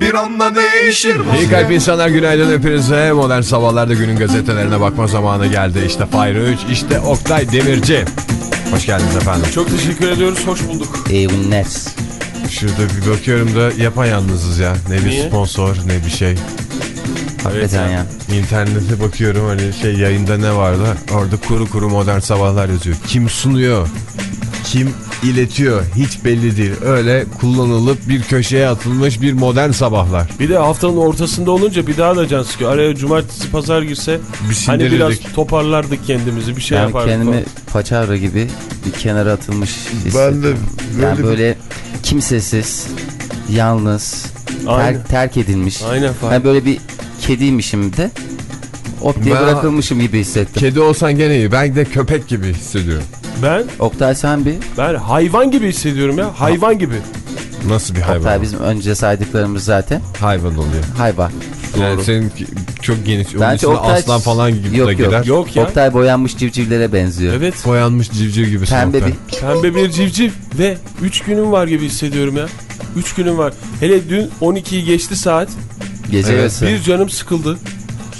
bir anda değişir İyi kalp insanlar günaydın hepinize. Modern sabahlarda günün gazetelerine bakma zamanı geldi. İşte Fahir Öğüç, işte Oktay Demirci. Hoş geldiniz efendim. Çok teşekkür ediyoruz. Hoş bulduk. İyi günler. Şurada bir bakıyorum da yapayalnızız ya. Ne bir Niye? sponsor ne bir şey. Hakikaten ya. İnternete bakıyorum hani şey yayında ne vardı? Orada kuru kuru modern sabahlar yazıyor. Kim sunuyor? Kim iletiyor? Hiç belli değil. Öyle kullanılıp bir köşeye atılmış bir modern sabahlar. Bir de haftanın ortasında olunca bir daha da can sıkıyor. Araya cumartesi pazar girse Bir hani biraz toparlardık kendimizi bir şey Ben yapardık. kendimi paçavra gibi bir kenara atılmış hissettim. de yani böyle böyle kimsesiz, yalnız, Aynen. ter- terk edilmiş. Aynen Fahir. Ben böyle bir kediymişim de ot diye Ben- bırakılmışım gibi hissettim. Kedi olsan gene iyi. Ben de köpek gibi hissediyorum. Ben Oktay sen bir. ben hayvan gibi hissediyorum ya. Hayvan gibi. Nasıl bir hayvan? Oktay bizim önce saydıklarımız zaten Hayvan oluyor. hayvan. Yani senin çok geniş. Onun Bence Oktay- aslan falan gibi Yok, de yok. girer. Yok ya. Oktay boyanmış civcivlere benziyor. Evet. Boyanmış civciv gibi. Pembe bir Pembe bir civciv ve 3 günüm var gibi hissediyorum ya. 3 günüm var. Hele dün 12'yi geçti saat. gece Evet. Bir canım sıkıldı.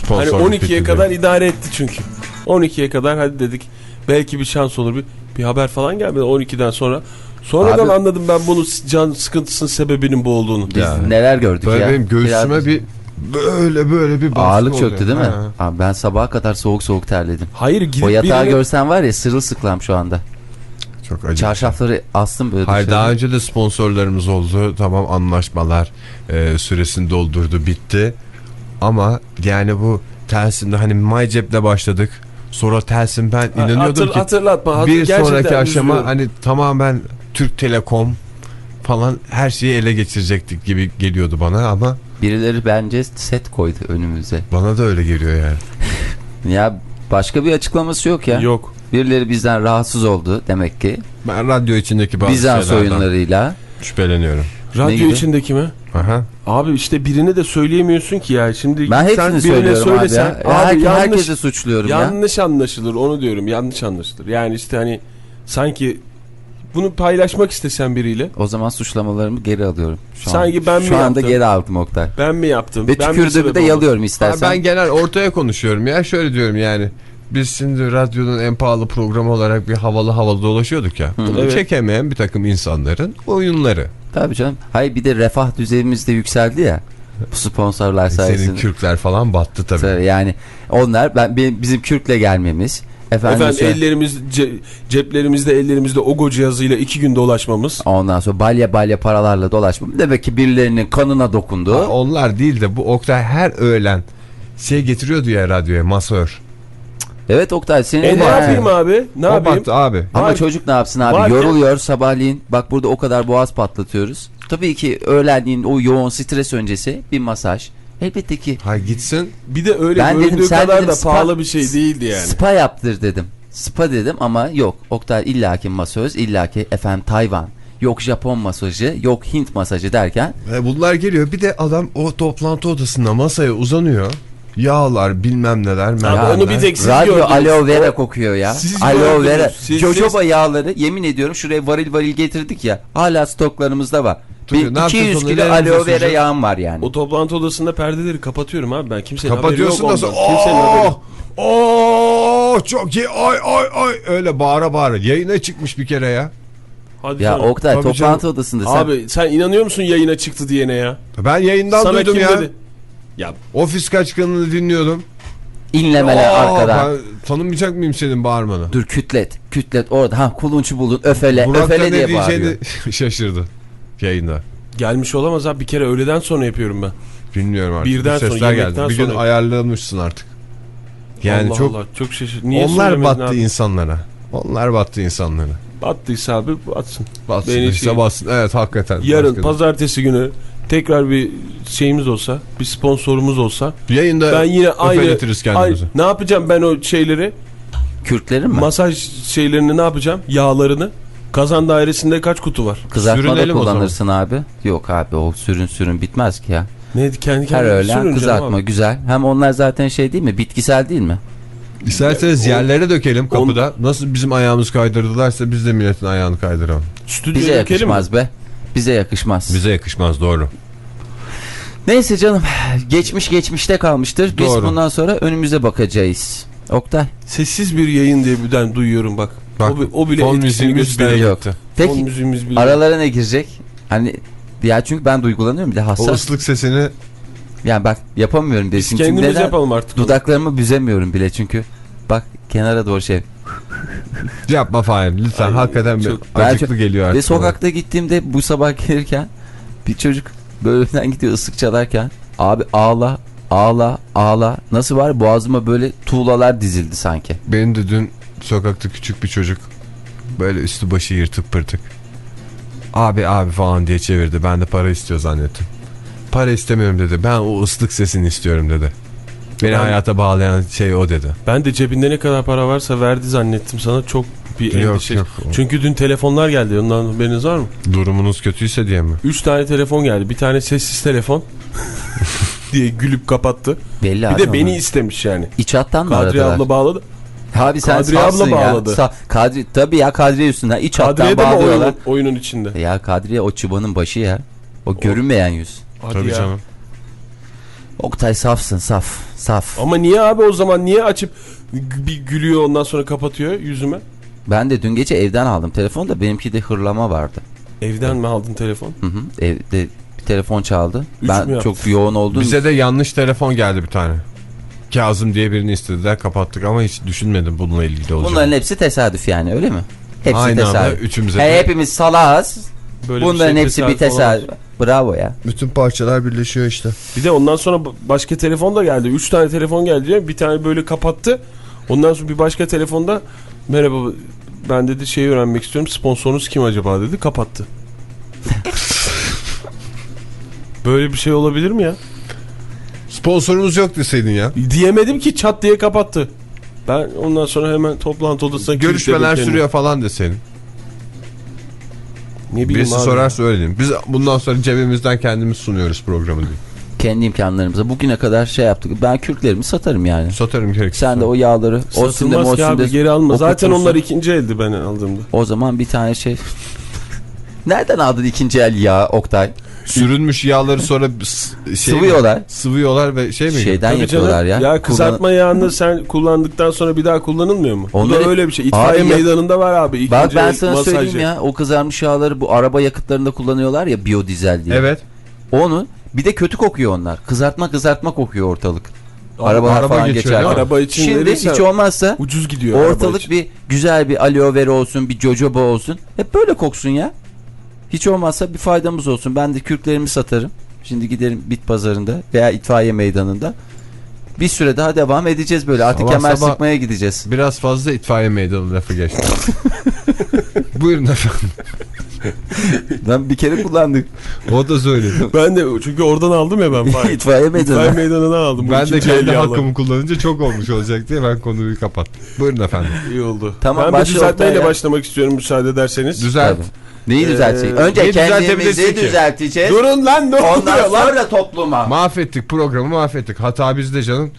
Hani 12'ye kadar idare etti çünkü. 12'ye kadar hadi dedik. Belki bir şans olur. Bir, bir haber falan gelmedi 12'den sonra. Sonradan Abi- anladım ben bunu can sıkıntısının sebebinin bu olduğunu. Biz Ya. neler gördük Böyle ya. benim göğsüme Biraz bir böyle böyle bir baskı ağırlık oluyor. çöktü değil mi? Ha. Abi ben sabaha kadar soğuk soğuk terledim. Hayır gidip O yatağı birine- görsen var ya sırılsıklam şu anda. Çok acı. Çarşafları astım böyle Hayır dışarı. daha önce de sponsorlarımız oldu. Tamam anlaşmalar e, süresini doldurdu bitti. Ama yani bu Telsim'de hani MyCep'le başladık. Sonra Telsim ben inanıyordum hatır- ki hatırlatma. hatır- bir sonraki aşama üzülüyorum. hani tamamen Türk Telekom falan her şeyi ele geçirecektik gibi geliyordu bana ama Birileri bence set koydu önümüze. bana da öyle geliyor yani. Ya başka bir açıklaması yok ya. Yok. Birileri bizden rahatsız oldu demek ki. Ben radyo içindeki bazı Bizans şeylerden oyunlarıyla. şüpheleniyorum. Radyo içindeki mi? Aha. Abi işte birini de söyleyemiyorsun ki ya. Şimdi Ben sen hepsini birine söylüyorum abi söylesen, ya. Her, yanlış, herkese suçluyorum ya. yanlış anlaşılır onu diyorum. Yanlış anlaşılır. Yani işte hani sanki bunu paylaşmak istesen biriyle O zaman suçlamalarımı geri alıyorum. Şu Sanki an, ben mi Şu anda yaptım? geri aldım Oktay. ben mi yaptım? Ve ben mi tükürdüğümü de yalıyorum Ha, istersen. ben genel ortaya konuşuyorum ya şöyle diyorum yani. Biz şimdi radyonun en pahalı programı olarak bir havalı havalı dolaşıyorduk ya. Bunu Evet. çekemeyen bir takım insanların oyunları. Tabii canım. Hayır bir de refah düzeyimiz de yükseldi ya. Bu sponsorlar Senin sayesinde. kürkler falan battı tabii. Tabii Yani onlar ben bizim kürkle gelmemiz. Efendim, Efendim sonra- ellerimiz ce- ceplerimizde ellerimizde Ogo cihazıyla iki gün dolaşmamız. Ondan sonra balya balya paralarla dolaşmam. Demek ki birilerinin kanına dokundu. Ha, onlar değil de bu Oktay her öğlen şey getiriyordu ya radyoya masör. Evet Oktay senin E ne yapayım abi? Ne o yapayım? abi. Ama Var- çocuk ne yapsın abi? Varken- Yoruluyor sabahleyin. Bak burada o kadar boğaz patlatıyoruz. Tabii ki öğlenliğin o yoğun stres öncesi bir masaj. Elbette ki Ha gitsin. Bir de öyle Ben dedim, sen kadar dedim, da spa- pahalı bir şey değildi yani. spa yaptır dedim. Spa dedim ama yok. Oktay illaki masöz, illaki efendim Tayvan. Yok Japon masajı, yok Hint masajı derken E, bunlar geliyor. Bir de adam o toplantı odasında masaya uzanıyor. Yağlar bilmem neler. Abi mermerler. onu bir tek siz radyo gördünüz. aloe vera O- kokuyor ya. Siz Aloe gördünüz. vera. Siz- Jojoba siz- yağları yemin ediyorum şuraya varil varil getirdik ya. Hala stoklarımızda var. Tabii, Bir ne yapacağız 200 onu, kilo aloe vera yağım var yani. O toplantı odasında perdeleri kapatıyorum abi ben. Kimsenin Kapatıyorsun haberi nasıl? yok ondan. Kimsenin haberi Oo, yok. çok iyi. Ay ay ay. Öyle bağıra bağıra. Yayına çıkmış bir kere ya. Hadi Ya canım. Oktay Tabii toplantı canım. odasında sen Abi sen inanıyor musun yayına çıktı diyene ya? Ben yayından Sana duydum kim ya. dedi? Ya Ofis kaçkanını dinliyordum. inlemeler Aa, arkadan. Ben tanımayacak mıyım senin bağırmanı? Dur kütlet. Kütlet orada. Ha kulunçu bulun. Öfele. Burak öfele diye bağırıyor. şaşırdı yayında. gelmiş olamaz abi bir kere öğleden sonra yapıyorum ben. Bilmiyorum artık. Birden Bir sonra, sesler geldi. Bir gün sonra. ayarlamışsın artık. Yani Allah çok Allah, çok şaşır. Niye onlar battı abi? insanlara. Onlar battı insanlara. Battıysa abi batsın. Batsın Beni işte şey- batsın. Evet hakikaten. Yarın Başka- pazartesi günü tekrar bir şeyimiz olsa, bir sponsorumuz olsa Yayında ben yine aynı, aynı ne yapacağım ben o şeyleri Kürklerin mi? masaj şeylerini ne yapacağım yağlarını kazan dairesinde kaç kutu var Kızartmada kullanırsın abi. Yok abi o sürün sürün bitmez ki ya. ne kendi Her kendine öğlen sürüneceğim kızartma abi. güzel. Hem onlar zaten şey değil mi? Bitkisel değil mi? İsterseniz O- yerlere dökelim kapıda. Nasıl bizim ayağımız kaydırdılarsa biz de milletin ayağını kaydıralım. Stüdyoya Bize dökelim mi? yakışmaz be. Bize yakışmaz. Bize yakışmaz doğru. Neyse canım. Geçmiş geçmişte kalmıştır. Biz Doğru. bundan sonra önümüze bakacağız. Oktay. Sessiz bir yayın diye birden duyuyorum bak. Bak, o, o bile fon müziğimiz bile gösteriyor. Yok. gitti. Fon Peki müziğimiz bile. aralara ne girecek? Hani ya çünkü ben duygulanıyorum bir de O hassas. ıslık sesini Yani bak yapamıyorum desin. Çünkü kendimiz neden? yapalım artık. Dudaklarımı büzemiyorum bile çünkü. Bak kenara doğru şey. yapma Fahir lütfen Ay, hakikaten çok- acıklı Ben- geliyor artık. Ve sokakta gittiğimde bu sabah gelirken bir çocuk böyle önden gidiyor ıslık çalarken abi ağla ağla ağla nasıl var boğazıma böyle tuğlalar dizildi sanki. Benim de dün sokakta küçük bir çocuk böyle üstü başı yırtık pırtık. Abi abi falan diye çevirdi. Ben de para istiyor zannettim. Para istemiyorum dedi. Ben o ıslık sesini istiyorum dedi. Beni Ben- hayata bağlayan şey o dedi. Ben de cebinde ne kadar para varsa verdi zannettim sana çok bir Yok, endişe. yok. Çünkü dün telefonlar geldi ondan haberiniz var mı? Durumunuz kötüyse diye mi? 3 tane telefon geldi. Bir tane sessiz telefon diye gülüp kapattı. Belli Bir de beni ama. istemiş yani. İç hattan mı Kadriye aradılar? abla bağladı. Abi sen Kadriye abla safsın ya. bağladı. Sa- Kadri, tabii ya Kadriye üstünden iç Kadriye hattan bağlıyorlar. oyunun, oyunun içinde? Ya Kadriye o çıbanın başı ya. O görünmeyen yüz. Hadi Tabii ya. canım. Oktay safsın saf saf. Ama niye abi o zaman niye açıp bir gülüyor ondan sonra kapatıyor yüzüme? Ben de dün gece evden aldım telefonu da benimki de hırlama vardı. Evden mi aldın telefon? Hı hı. Evde bir telefon çaldı. Üç ben çok yoğun olduğum Bize de yanlış telefon geldi bir tane. Kazım diye birini istediler kapattık ama hiç düşünmedim bununla ilgili olacağını. Bunların hepsi tesadüf yani öyle mi? Hepsi Aynı anda tesadüf. üçümüze He, de hepimiz salağız. Böyle Bunların şey hepsi bir tesadüf. Bravo ya. bütün parçalar birleşiyor işte. Bir de ondan sonra başka telefon da geldi. 3 tane telefon geldi. diyor. Bir tane böyle kapattı. Ondan sonra bir başka telefonda merhaba ben dedi şeyi öğrenmek istiyorum. Sponsorunuz kim acaba dedi. Kapattı. böyle bir şey olabilir mi ya? Sponsorumuz yok deseydin ya. Diyemedim ki çat diye kapattı. Ben ondan sonra hemen toplantı odasına Görüşmeler sürüyor falan deseydin. Ne bileyim Birisi abi. sorarsa öyle diyeyim. Biz bundan sonra cebimizden kendimiz sunuyoruz programı diye. Kendi imkanlarımıza bugüne kadar şey yaptık. Ben kürklerimi satarım yani. Satarım gerekirse. Sen de o yağları o Satılmaz ki abi geri alma. Zaten onlar ikinci eldi ben aldığımda. O zaman bir tane şey. Nereden aldın ikinci el yağ Oktay? Sürünmüş yağları sonra şey mi? Sıvıyorlar. Sıvıyorlar ve şey mi? Şeyden Tabii yapıyorlar canım. ya. Ya kızartma yağını sen kullandıktan sonra bir daha kullanılmıyor mu? Bu Onları- da öyle bir şey. İtfaiye Abi ya- meydanında var abi. İkinci Bak ben sana masajı. söyleyeyim ya o kızarmış yağları bu araba yakıtlarında kullanıyorlar ya biyodizel diye. Evet. Onu bir de kötü kokuyor onlar. Kızartma kızartma kokuyor ortalık. Arabalar araba falan geçer. Araba için Şimdi verirsen hiç olmazsa ucuz gidiyor. araba ortalık için. bir güzel bir aloe vera olsun, bir jojoba olsun. Hep böyle koksun ya. Hiç olmazsa bir faydamız olsun. Ben de kürklerimi satarım. Şimdi giderim bit pazarında veya itfaiye meydanında. Bir süre daha devam edeceğiz böyle. Artık Sabah kemer sabah- sıkmaya gideceğiz. Biraz fazla itfaiye meydanı lafı geçti. Buyurun efendim. Ben bir kere kullandık. O da söyledi. Ben de çünkü oradan aldım ya ben. Fahir. itfaiye meydanı. İtfaiye meydanından aldım. Ben de kendi hakkımı kullanınca çok olmuş olacak diye ben konuyu kapattım. Buyurun efendim. İyi oldu. Tamam, ben bir düzeltmeyle ya. başlamak istiyorum müsaade ederseniz. Düzelt. Tabii. Neyi düzeltecek? Ee, Önce neyi kendimizi düzelteceğiz. Durun lan ne Ondan oluyor lan? sonra topluma. Mahvettik programı mahvettik. Hata bizde canım.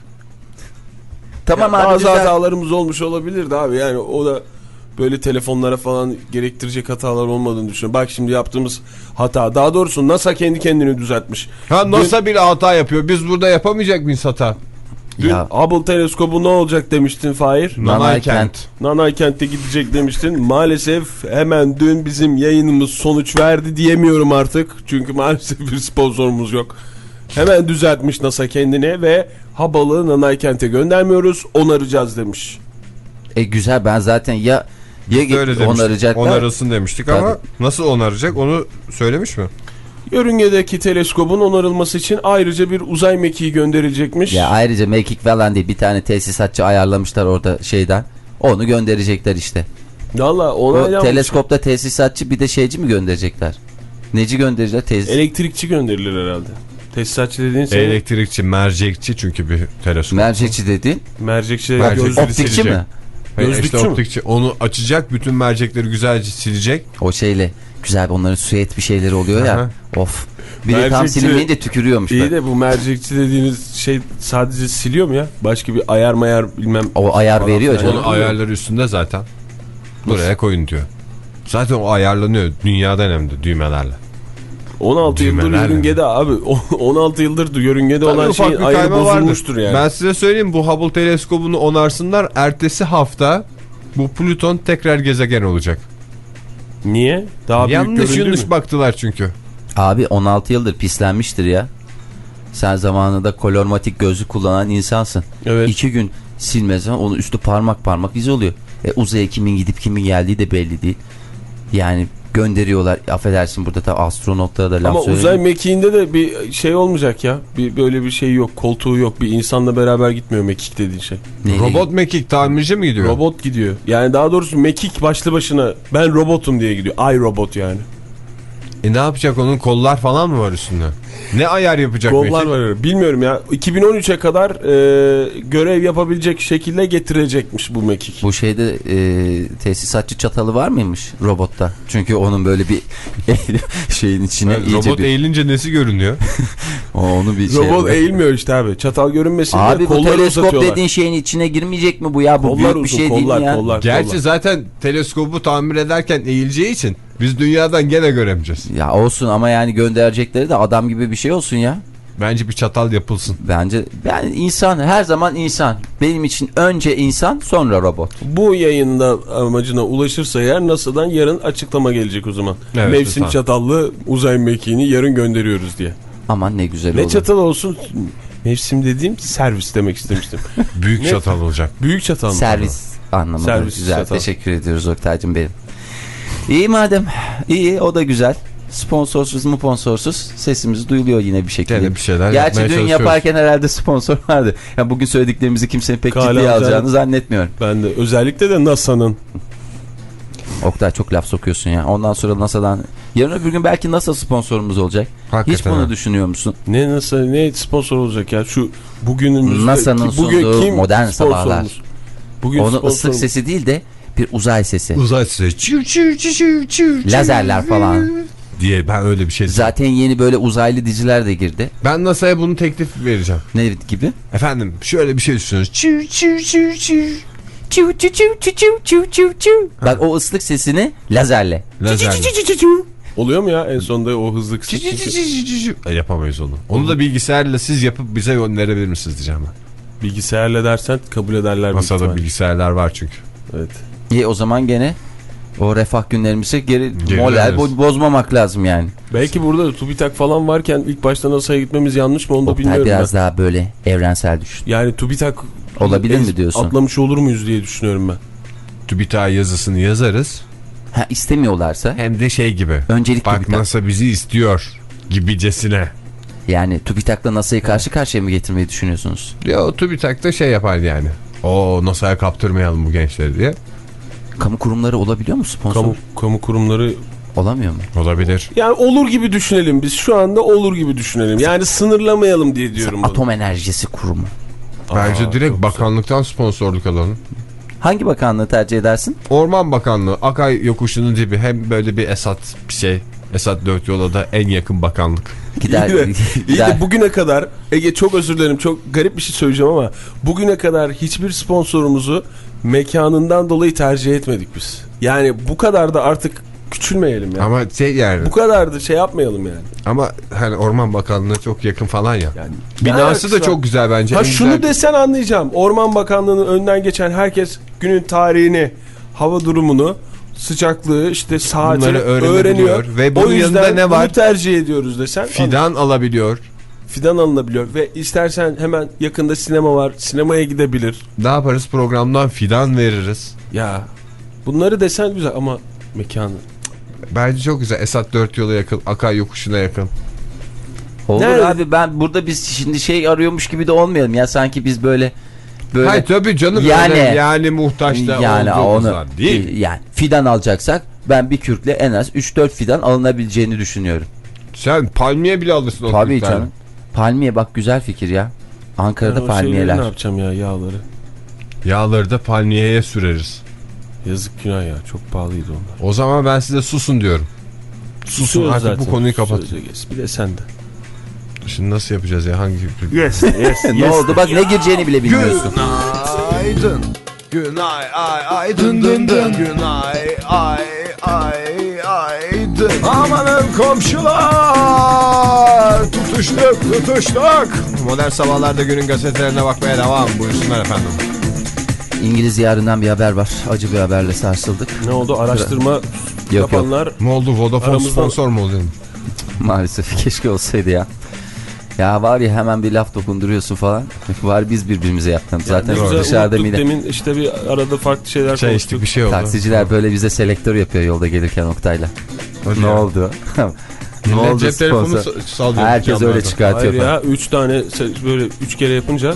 Tamam Ya abi bazı düzelt. hatalarımız olmuş olabilirdi abi. Yani o da böyle telefonlara falan gerektirecek hatalar olmadığını düşünüyorum. Bak şimdi yaptığımız hata. Daha doğrusu NASA kendi kendini düzeltmiş. Ha NASA bile hata yapıyor. Biz burada yapamayacak mıyız hata? Dün Ya. Hubble teleskobu ne olacak demiştin Fahir? Nanay Kent. Nanay Kent'e gidecek demiştin. Maalesef hemen dün bizim yayınımız sonuç verdi diyemiyorum artık. Çünkü maalesef bir sponsorumuz yok. Hemen düzeltmiş NASA kendine ve Hubble'ı Nanay Kent'e göndermiyoruz onaracağız demiş. E güzel ben zaten ya ya Öyle demiştik. onaracaklar. Onarılsın demiştik ama nasıl onaracak onu söylemiş mi? Yörüngedeki teleskobun onarılması için ayrıca bir uzay mekiği gönderilecekmiş. Ya ayrıca mekik falan değil bir tane tesisatçı ayarlamışlar orada şeyden. Onu gönderecekler işte. Valla onaylanmış. teleskopta tesisatçı bir de şeyci mi gönderecekler? Neci gönderecekler? Tesis... Elektrikçi gönderilir herhalde. Tesisatçı dediğin şey Elektrikçi, mercekçi çünkü bir teleskop. Mercekçi dediğin mercekçi Mercek. gözlü optikçi silecek. mi? Gözlükçü işte mü? optikçi. Onu açacak, bütün mercekleri güzelce silecek. O şeyle güzel onların süet bir şeyleri oluyor ya. Aha. Of. Bir de tam Mercekçi- silinmeyince tükürüyormuş. İyi böyle. de bu mercekçi dediğiniz şey sadece siliyor mu ya? Başka bir ayar mayar bilmem. O ayar Falan veriyor filan. Onun canım. ayarları üstünde zaten. Buraya koyun diyor. Zaten o ayarlanıyor dünyadan hem de düğmelerle. 16 yıldır yörüngede abi. O- 16 yıldır yörüngede olan Tabii ufak şeyin ayarı vardır. bozulmuştur yani. Ben size söyleyeyim bu Hubble teleskobunu onarsınlar. Ertesi hafta bu Plüton tekrar gezegen olacak. Niye? Daha Yanlış yanlış baktılar çünkü. Abi 16 yıldır pislenmiştir ya. Sen zamanında kolormatik gözlük kullanan insansın. Evet. İki gün silmezsen onun üstü parmak parmak iz oluyor. E, uzaya kimin gidip kimin geldiği de belli değil. Yani gönderiyorlar. Affedersin burada da astronotlara da laf Ama söyleyeyim. uzay mekiğinde de bir şey olmayacak ya. Bir böyle bir şey yok. Koltuğu yok. Bir insanla beraber gitmiyor mekik dediğin şey. Neyle- Robot mekik tamirci mi gidiyor? Robot gidiyor. Yani daha doğrusu mekik başlı başına ben robotum diye gidiyor. Ay robot yani. E ne yapacak onun kollar falan mı var üstünde? Ne ayar yapacak Kollar mekik? var. Bilmiyorum ya. 2013'e kadar e, görev yapabilecek şekilde getirecekmiş bu mekik. Bu şeyde e, tesisatçı çatalı var mıymış robotta? Çünkü onun böyle bir şeyin içine Evet, iyice robot bir eğilince nesi görünüyor? o- onu bir şey. Robot eğilmiyor işte abi. Çatal görünmesin Abi bu teleskop dediğin şeyin içine girmeyecek mi bu ya? Bu Kollar büyük bir uzun, şey kollar, değil mi ya? Kollar, Gerçi kollar. zaten teleskobu tamir ederken eğileceği için biz dünyadan gene göremeyeceğiz. Ya olsun ama yani gönderecekleri de adam gibi bir şey olsun ya. Bence bir çatal yapılsın. Bence yani insan her zaman insan. Benim için önce insan sonra robot. Bu yayında amacına ulaşırsa eğer NASA'dan yarın açıklama gelecek o zaman. Evet, Mevsim lütfen. çatallı uzay mekiğini yarın gönderiyoruz diye. Aman ne güzel Ne olur. çatal olsun? Mevsim dediğim servis demek istemiştim. Büyük Ne? çatal olacak. Büyük çatal mı? Servis anlamında Servis güzel. çatal. Teşekkür ediyoruz Oktay'cım benim. İyi madem. iyi o da güzel. Sponsorsuz mu sponsorsuz sesimiz duyuluyor yine bir şekilde. Gene bir şeyler Gerçi dün yaparken herhalde sponsor vardı. Ya bugün söylediklerimizi kimsenin pek Kale ciddiye alacağını- zannetmiyorum. Ben de özellikle de NASA'nın Oktay çok laf sokuyorsun ya. Ondan sonra NASA'dan yarın öbür gün belki NASA sponsorumuz olacak. Hakikaten Hiç bunu ha. düşünüyor musun? ne NASA ne sponsor olacak ya şu bugünümüzde NASA'nın sunduğu kim modern sabahlar. Bugün Onu ıslık sesi değil de bir uzay sesi. Uzay süreci. Çiu çiu çiu çiu çiu çiu Lazerler falan. Diye ben öyle bir şey Zaten yeni böyle uzaylı diziler de girdi. Ben NASA'ya bunu teklif vereceğim. Ne gibi? Efendim şöyle bir şey düşünüyoruz. Çiu çiu çiu çiu. Çiu çiu çiu çiu çiu çiu çiu çiu. Bak o ıslık sesini lazerle. Lazer. Oluyor mu ya en sonunda o hızlı. E, Yapamayız onu. Onu da bilgisayarla siz yapıp bize gönderebilir misiniz diyeceğim ben. Bilgisayarla dersen kabul ederler. ihtimalle. bilgisayarlar var çünkü. Evet. İyi o zaman gene o refah günlerimizi geri Geri moral bo- bozmamak lazım yani. Belki burada TÜBİTAK falan varken ilk başta NASA'ya gitmemiz yanlış mı onu da Oktay bilmiyorum biraz ben. daha böyle evrensel düşün. Yani TÜBİTAK Olabilir mi diyorsun? Atlamış olur muyuz diye düşünüyorum ben. TÜBİTAK yazısını yazarız. Ha istemiyorlarsa Hem de şey gibi. öncelik Bak TÜBİTAK. NASA bizi istiyor gibicesine. Yani TÜBİTAK'la NASA'yı karşı karşıya mı getirmeyi düşünüyorsunuz? Ya o TÜBİTAK da şey yapar yani. O NASA'ya kaptırmayalım bu gençleri diye. Kamu kurumları olabiliyor mu sponsor? Kamu, kamu kurumları Olamıyor mu? Olabilir. yani olur gibi düşünelim biz şu anda olur gibi düşünelim. Yani sınırlamayalım diye diyorum. bunu. Atom Enerjisi Kurumu. Bence Aa, direkt bakanlıktan sponsorluk alalım. Hangi bakanlığı tercih edersin? Orman Bakanlığı Akay yokuşunun dibi hem böyle bir Esat bir şey. Esat dört yola da en yakın bakanlık. Gider, İyi de, iyi gider. de bugüne kadar Ege çok özür dilerim çok garip bir şey söyleyeceğim ama bugüne kadar hiçbir sponsorumuzu mekanından dolayı tercih etmedik biz. Yani bu kadar da artık küçülmeyelim yani. Ama şey yani Bu kadar da şey yapmayalım yani. ama hani Orman Bakanlığı çok yakın falan ya. Yani Binası da var? çok güzel bence. Ha En şunu güzel- desen anlayacağım. Orman Bakanlığı'nın önden geçen herkes günün tarihini, hava durumunu, sıcaklığı, işte saati Bunları öğreniyor. Ve bunun o yüzden yanında ne var? Bunu tercih ediyoruz desen. Fidan alabiliyor. Fidan alınabiliyor ve istersen hemen yakında sinema var. Sinemaya gidebilir. Ne yaparız programdan fidan veririz. Ya bunları desen güzel ama mekanı. Bence çok güzel. Esat dört yola yakın. Akay yokuşuna yakın. Olur Nerede? abi ben burada biz şimdi şey arıyormuş gibi de olmayalım ya sanki biz böyle böyle Hayır tabii canım Yani- yani, yani muhtaçta yani onu değil. yani fidan alacaksak ben bir kürkle en az 3-4 fidan alınabileceğini düşünüyorum. Sen palmiye bile alırsın o Tabii kürklerle. canım. Palmiye bak güzel fikir ya. Ankara'da Ben palmiyeler. ne yapacağım ya yağları? Yağları da palmiyeye süreriz. Yazık günah ya çok pahalıydı onlar. O zaman ben size susun diyorum. Susun Susuyoruz artık zaten. bu konuyu kapat. Bir de sen de. Şimdi nasıl yapacağız ya hangi? Yes yes ne oldu bak ne gireceğini bile bilmiyorsun. Günaydın. Günay ay ay dın dın dın. Günay ay ay ay dın. Amanın komşular. Tutuştuk tutuştuk. Modern sabahlarda günün gazetelerine bakmaya devam. Buyursunlar efendim. İngiliz yarından bir haber var. Acı bir haberle sarsıldık. Ne oldu araştırma Yok yok yapanlar Ne oldu Vodafone Aramızda- sponsor mu olayım? maalesef keşke olsaydı ya. Ya var ya hemen bir laf dokunduruyorsun falan. Var biz birbirimize yaptım. Zaten ne güzel dışarıda mine. demin işte bir arada farklı şeyler Çay konuştuk. bir şey oldu. Taksiciler böyle bize selektör yapıyor yolda gelirken Oktay'la. Hadi ne ya. oldu? ne oldu cep telefonu sallıyor. Herkes öyle çıkartıyor. Hayır falan. ya 3 tane böyle 3 kere yapınca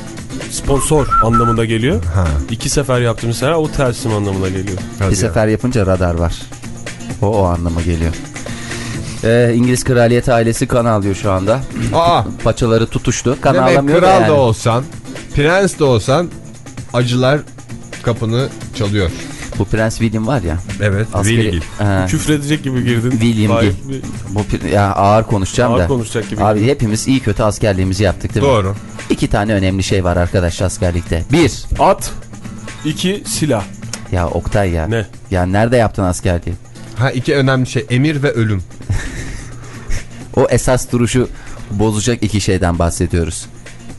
sponsor anlamında geliyor. Ha. 2 sefer yaptı mesela o tersim anlamına geliyor. hadi Bir ya. sefer yapınca radar var. O o anlama geliyor. Ee, İngiliz kraliyet ailesi kan alıyor şu anda. Aa, Paçaları tutuştu. Kan demek alamıyor kral da yani. da olsan, prens de olsan acılar kapını çalıyor. Bu Prens William var ya. Evet, Askeri, Wilgil. He, Küfredecek gibi girdin. William Vay, bu ya ağır konuşacağım Ağır da. konuşacak gibi. Abi hepimiz iyi kötü askerliğimizi yaptık değil mi? Doğru. İki tane önemli şey var arkadaş askerlikte. Bir, At. 2 silah. ya Oktay ya. Ne? Ya nerede yaptın askerliği? Ha iki önemli şey emir ve ölüm. O esas duruşu bozacak iki şeyden bahsediyoruz.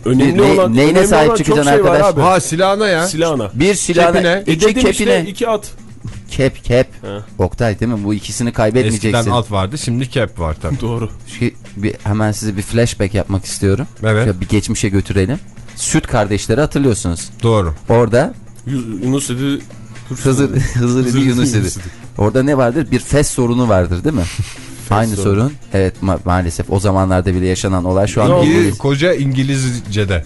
Önemli Ne- olan neyine önemli sahip olan çok çıkacaksın şey var arkadaş? Abi. Ha silahına ya. Silahına. Bir silahına, Kepine. iki E kepine. işte iki at. Kep kep. He. Oktay değil mi? Bu ikisini kaybetmeyeceksin. Eskiden alt vardı şimdi cap var tabii. Doğru. Şu- bir, hemen size bir flashback yapmak istiyorum. Evet Şöyle bir geçmişe götürelim. Süt kardeşleri hatırlıyorsunuz. doğru. Orada Yu- Yunus dedi. Hızır, Hızır idi Yunus. Orada ne vardır? Bir fes sorunu vardır değil mi? Aynı sorunu. sorun. Evet ma- maalesef o zamanlarda bile yaşanan olay şu an? İngiliz- koca İngilizce'de.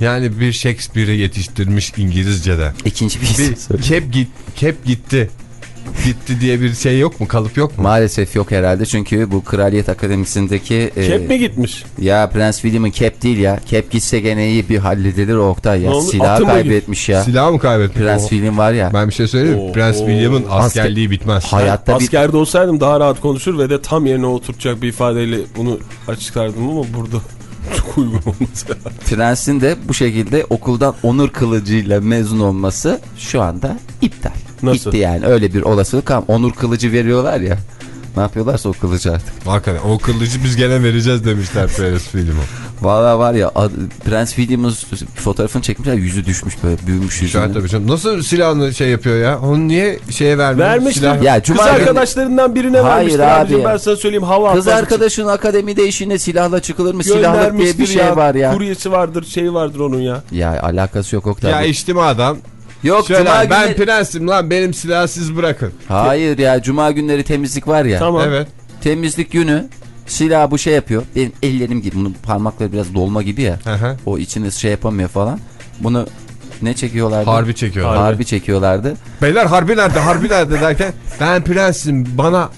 Yani bir Shakespeare'i yetiştirmiş İngilizce'de. İkinci bir Bir cap, git, cap gitti. Gitti diye bir şey yok mu? Kalıp yok mu? Maalesef yok herhalde çünkü bu Kraliyet Akademisi'ndeki e, Kep mi gitmiş? ya Prens William'ın cap değil ya. Cap gitse gene iyi bir halledilir o Oktay ya. Mı kaybetmiş ya. Silah mı kaybetmiş? Prens O- William var ya. Ben bir şey söyleyeyim mi? Oo, Prens. William'ın Asker- askerliği bitmez. Hayatta bir Askerde olsaydım daha rahat konuşur ve de tam yerine oturtacak bir ifadeyle bunu açıklardım ama burada çok uygun olmaz. prensin de bu şekilde okuldan onur kılıcıyla mezun olması şu anda iptal. Nasıl? Bitti yani öyle bir olasılık ama onur kılıcı veriyorlar ya. Ne yapıyorlarsa o kılıcı artık. Hakikaten o kılıcı biz gene vereceğiz demişler Prens William'a. Valla var ya Prens William'ın fotoğrafını çekmişler yüzü düşmüş böyle büyümüş tabii canım. Nasıl silahını şey yapıyor ya? Onu niye şeye vermiyor? Vermiştir. Silah... Ya Kız günü- arkadaşlarından birine Hayır vermiştir abi abicim ben sana söyleyeyim hava Kız arkadaşın akademide işine silahla çıkılır mı? Silahlık diye bir şey ya. var ya. Kuryesi vardır şeyi vardır onun ya. Ya alakası yok Oktay. Ya Bu- içti mi adam? Yok Şöyle cuma ben günleri... prensim lan benim silahı siz bırakın. Hayır ya cuma günleri temizlik var ya. Tamam. Evet. Temizlik günü silah bu şey yapıyor. Benim ellerim gibi bunun parmakları biraz dolma gibi ya. Hı. O içini şey yapamıyor falan. Bunu ne çekiyorlardı? Harbi çekiyorlar. Harbi, Harbi. çekiyorlardı. Beyler harbi nerede harbi nerede derken ben prensim bana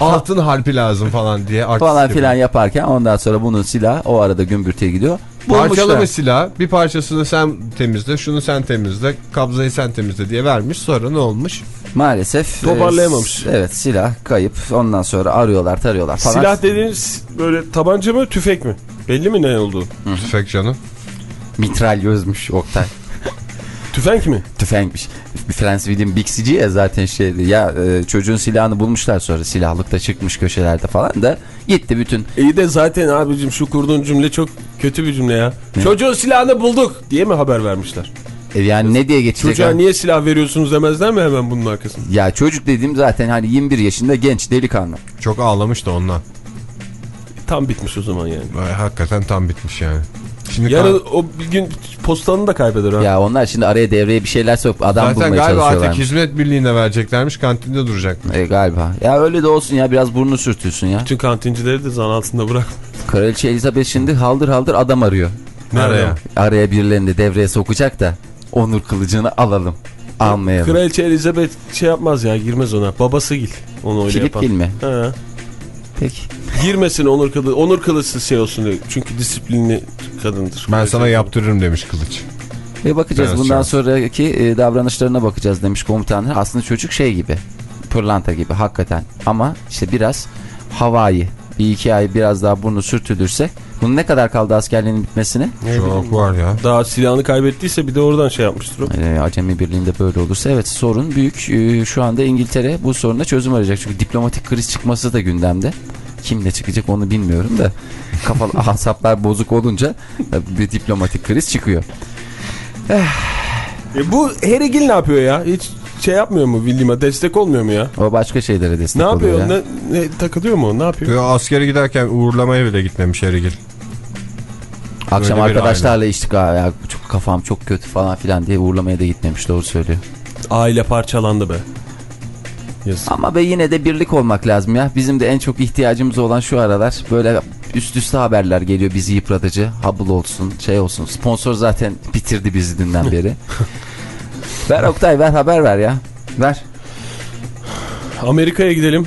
altın harpi lazım falan diye Falan filan yaparken ondan sonra bunun silahı o arada gümbürtüye gidiyor. Bulmuşlar. Parçalama silah bir parçasını sen temizle şunu sen temizle kabzayı sen temizle diye vermiş sonra ne olmuş? Maalesef. Toparlayamamış. e, evet silah kayıp. Ondan sonra arıyorlar tarıyorlar falan. Silah dediğiniz böyle tabanca mı tüfek mi? Belli mi ne olduğu? Tüfek canım. Mitralyözmüş Oktay. Tüfek mi? Tüfekmiş. Prens William Bixici ya zaten şeydi. Ya e, çocuğun silahını bulmuşlar sonra silahlıkta çıkmış köşelerde falan da gitti bütün. İyi de zaten abicim şu kurduğun cümle çok kötü bir cümle ya. Çocuğun silahını bulduk diye mi haber vermişler? E, yani ne diye geçecek? Çocuğa niye silah veriyorsunuz demezler mi hemen bunun arkasında? Ya çocuk dediğim zaten hani 21 yaşında genç delikanlı. Çok ağlamış da ondan. Tam bitmiş o zaman yani. Vay, hakikaten tam bitmiş yani. Şimdi Yarın o bir gün postanını da kaybeder ha. Ya onlar şimdi araya devreye bir şeyler sokup adam zaten bulmaya galiba artık çalışıyorlar. hizmet birliğine vereceklermiş kantinde duracak. E, galiba. Ya öyle de olsun ya biraz burnu sürtülsün ya. Bütün kantincileri de zan altında bırak. Kraliçe Elizabeth şimdi haldır haldır adam arıyor. Nereye? Araya birilerini de devreye sokacak da. Onur kılıcını alalım. Almayalım. Kraliçe Elizabeth şey yapmaz ya girmez ona. Babası Gil. Onu öyle Filip yapan. Gil mi? Ha. Peki. Girmesin Onur kılı. Onur kılıçsız şey olsun diye. Çünkü disiplinli kadındır. Ben sana yaptırırım demiş kılıç. Ve bakacağız Biraz bundan şans. sonraki e, davranışlarına bakacağız demiş komutanlar. Aslında çocuk şey gibi. Pırlanta gibi hakikaten. Ama işte biraz havai. Bir iki ay biraz daha burnu sürtülürse. Bunun ne kadar kaldı askerliğinin bitmesine? Çok var ya. Daha silahını kaybettiyse bir de oradan şey yapmıştır o. E, Acemi Birliği'nde böyle olursa evet sorun büyük. E, şu anda İngiltere bu soruna çözüm arayacak. Çünkü diplomatik kriz çıkması da gündemde. Kimle çıkacak onu bilmiyorum da kafalı asaplar bozuk olunca bir diplomatik kriz çıkıyor. E bu Harry Gil ne yapıyor ya? Hiç şey yapmıyor mu William'a? Destek olmuyor mu ya? O başka şeylere destek Ne oluyor yapıyor? ya. Ne, ne, takılıyor mu? Ne yapıyor? Ya askere giderken uğurlamaya bile gitmemiş Ergil. Akşam Öyle arkadaşlarla içtik ha ya çok kafam çok kötü falan filan diye uğurlamaya da gitmemiş doğru söylüyor. Aile parçalandı be. Yazık. Ama be yine de birlik olmak lazım ya. Bizim de en çok ihtiyacımız olan şu aralar böyle üst üste haberler geliyor bizi yıpratıcı. Hubble olsun şey olsun. Sponsor zaten bitirdi bizi dünden beri. ver Oktay ver haber ver ya. Ver. Amerika'ya gidelim.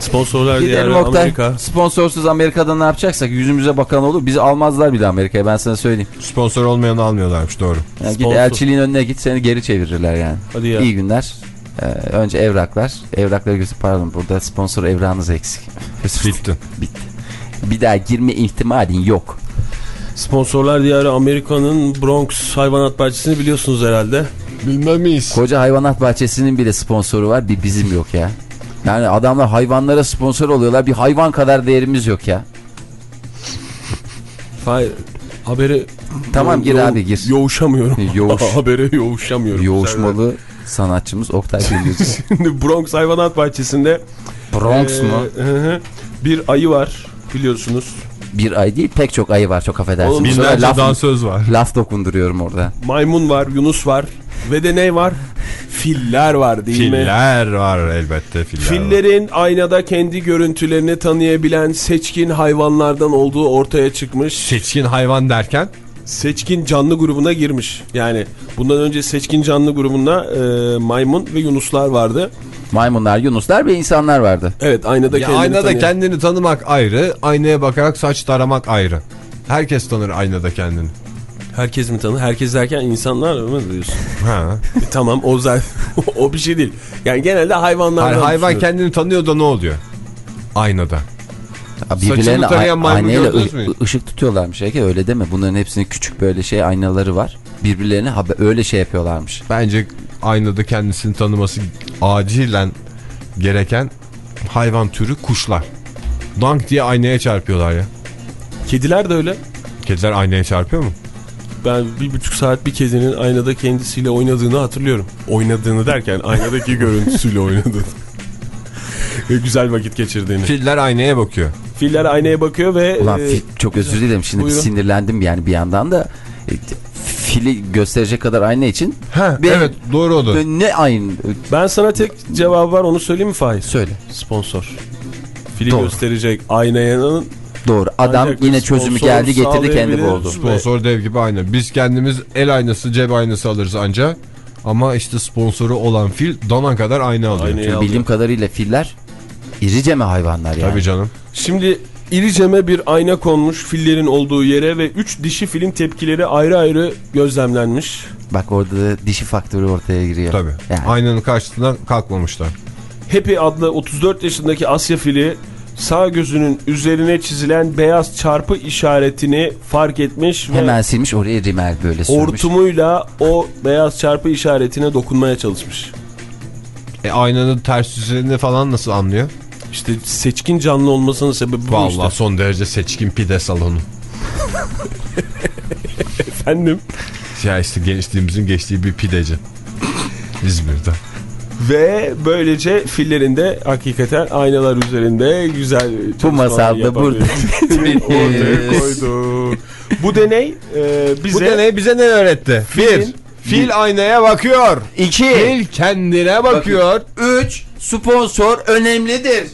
Sponsorlar Gidelim diyarı Oktay. Amerika. Sponsorsuz Amerika'da ne yapacaksak yüzümüze bakan olur. Bizi almazlar bile Amerika'ya ben sana söyleyeyim. Sponsor olmayanı almıyorlarmış doğru. Yani git elçiliğin önüne git seni geri çevirirler yani. Hadi ya. İyi günler. Ee, önce evraklar. Evrakları götür pardon burada sponsor evrağınız eksik. Bitti. Bitti. Bir daha girme ihtimalin yok. Sponsorlar diyarı Amerika'nın Bronx hayvanat bahçesini biliyorsunuz herhalde. Bilmem miyiz? Koca hayvanat bahçesinin bile sponsoru var bir bizim yok ya. Yani adamlar hayvanlara sponsor oluyorlar bir hayvan kadar değerimiz yok ya. Hayır. Haberi Tamam, gir abi, gir. Yoğuşamıyorum. Yoğuş. Habere yoğuşamıyorum. Yoğuşmalı sanatçımız Oktay Gündüz'ü. Şimdi Bronx hayvanat bahçesinde Bronx e, mu? hı hı, bir ayı var biliyorsunuz. Bir ay değil pek çok ayı var çok affedersiniz. Oğlum, Sonra Binlerce laf, dansöz var. laf dokunduruyorum orada. Maymun var, Yunus var ve de ne var? Filler var değil mi? Filler var elbette filler var. Fillerin aynada kendi görüntülerini tanıyabilen seçkin hayvanlardan olduğu ortaya çıkmış. Seçkin hayvan derken Seçkin canlı grubuna girmiş. Yani bundan önce seçkin canlı grubunda e, maymun ve yunuslar vardı. Maymunlar, yunuslar ve insanlar vardı. Evet aynada ya kendini aynada tanıyan- kendini tanımak ayrı, aynaya bakarak saç taramak ayrı. Herkes tanır aynada kendini. Herkes mi tanır? Herkes derken insanlar mı diyorsun? Ha. E, tamam o zaten o bir şey değil. Yani genelde hayvanlardan Hayır, hayvan kendini tanıyor da ne oluyor? Aynada. Birbirlerine aynayla ışık tutuyorlarmış. Ege öyle deme. Bunların hepsinin küçük böyle şey aynaları var. Birbirlerine haber, öyle şey yapıyorlarmış. Bence aynada kendisini tanıması acilen gereken hayvan türü kuşlar. Dank diye aynaya çarpıyorlar ya. Kediler de öyle. Kediler aynaya çarpıyor mu? Ben bir buçuk saat bir kedinin aynada kendisiyle oynadığını hatırlıyorum. Oynadığını derken aynadaki görüntüsüyle oynadığını. Ve güzel vakit geçirdiğini. Filler aynaya bakıyor. Filler aynaya bakıyor ve... Ulan e, fil- çok özür dilerim şimdi buyurun. sinirlendim yani bir yandan da e, fili gösterecek kadar ayna için Ha, Bir- evet doğru o da. ne aynı ben sana tek cevabı var onu söyleyeyim mi Fahir? söyle. Sponsor. Fili Doğru. gösterecek aynanın Doğru. Adam Ancak yine çözümü sponsor geldi getirdi kendi buldu. Sponsor dev gibi ayna. Biz kendimiz el aynası, cep aynası alırız anca. Ama işte sponsoru olan fil dona kadar ayna alıyor. Aynayı Çünkü alıyor. bildiğim kadarıyla filler iriceme hayvanlar yani. Tabii canım. Şimdi iriceme bir ayna konmuş fillerin olduğu yere ve 3 dişi filin tepkileri ayrı ayrı gözlemlenmiş. Bak orada da dişi faktörü ortaya giriyor. Tabii. Yani. Aynanın karşısından kalkmamışlar. Happy adlı 34 yaşındaki Asya fili sağ gözünün üzerine çizilen beyaz çarpı işaretini fark etmiş ve Hemen silmiş oraya rimel böyle sürmüş. hortumuyla o beyaz çarpı işaretine dokunmaya çalışmış. E aynanın ters yüzeyini falan nasıl anlıyor? İşte seçkin canlı olmasının sebebi bu Vallahi işte. son derece seçkin pide salonu. Efendim. Ya işte gençliğimizin geçtiği bir pideci. İzmir'de. Ve böylece fillerin de hakikaten aynalar üzerinde güzel çalışmalar masalda ortaya koydu. Bu deney e, bize Bu deney bize ne öğretti? Filin- Bir, fil aynaya bakıyor. İki. Fil kendine bakıyor. Üç. Sponsor önemlidir.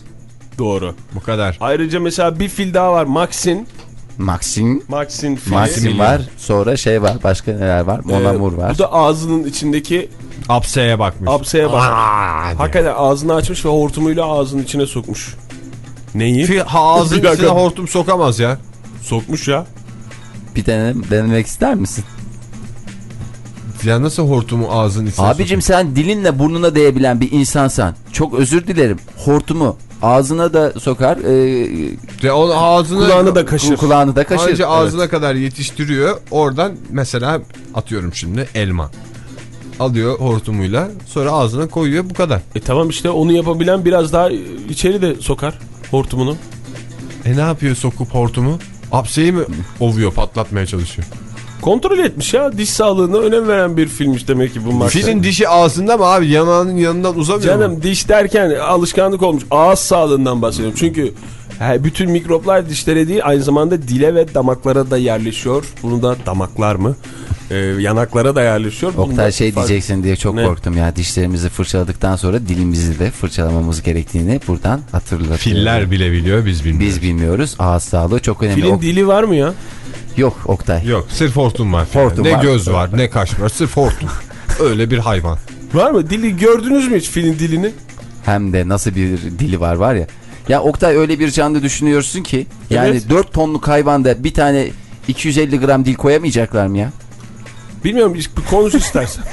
doğru. Bu kadar. Ayrıca mesela bir fil daha var Maxin. Maxin fili. Maxim var. Sonra şey var. Başka neler var? Ee, Mon Amour var. Bu da ağzının içindeki Apseye bakmış. apseye bak. Hakikaten ağzını açmış ve hortumuyla ağzının içine sokmuş. Neyi? Fi- ağzının dakika. içine hortum sokamaz ya. Sokmuş ya. Bir denem, denemek ister misin? Ya nasıl hortumu ağzının içine Abicim sen dilinle burnuna değebilen bir insansan. Çok özür dilerim. Hortumu ağzına da sokar. E, onu ağzını, Kulağını da kaşır. kulağını da kaşır. Anca ağzına kadar yetiştiriyor. Oradan mesela atıyorum şimdi elma. Alıyor hortumuyla sonra ağzına koyuyor bu kadar. E tamam işte onu yapabilen biraz daha içeri de sokar hortumunu. E ne yapıyor sokup hortumu? Apseyi mi ovuyor patlatmaya çalışıyor? Kontrol etmiş ya diş sağlığına önem veren bir filmmiş demek ki bu maçta. Filin dişi ağzında mı abi? Yanağının yanından uzamıyor mu? Canım diş derken alışkanlık olmuş. Ağız sağlığından bahsediyorum. Çünkü he, bütün mikroplar dişlere değil aynı zamanda dile ve damaklara da yerleşiyor. Bunu da damaklar mı? Ee, yanaklara da yerleşiyor. Oktay şey fark- diyeceksin diye çok Ne? korktum ya. Dişlerimizi fırçaladıktan sonra dilimizi de fırçalamamız gerektiğini buradan hatırlatıyorum. Filler bile biliyor biz bilmiyoruz. Biz bilmiyoruz. Ağız sağlığı çok önemli. Filin Ok- dili var mı ya? Yok Oktay. Yok sırf hortum var. Hortum ne var. göz var ne kaş var sırf hortum. Öyle bir hayvan. Var mı? Dili gördünüz mü hiç filin dilini? Hem de nasıl bir dili var var ya. Ya Oktay öyle bir canlı düşünüyorsun ki. Yani Evet. 4 tonluk hayvanda bir tane 250 gram dil koyamayacaklar mı ya? Bilmiyorum bir konuş istersen.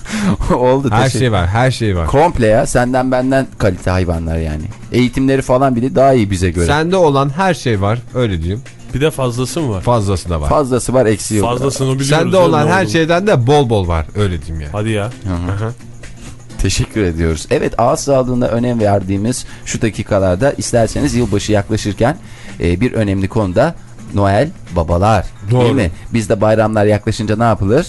Oldu. Her şey var her şey var. Komple ya senden benden kalite hayvanlar yani. Eğitimleri falan bile daha iyi bize göre. Sende olan her şey var öyle diyeyim. Bir de fazlası mı var? Fazlası da var. Fazlası var eksiği yok. Fazlasını biliyoruz. Sende olan her olduğunu. şeyden de bol bol var öyle diyeyim ya. Hadi ya. Hı hı. Teşekkür ediyoruz. Evet ağız sağlığına önem verdiğimiz şu dakikalarda isterseniz yılbaşı yaklaşırken e, bir önemli konuda Noel babalar Doğru. değil mi? Bizde bayramlar yaklaşınca ne yapılır?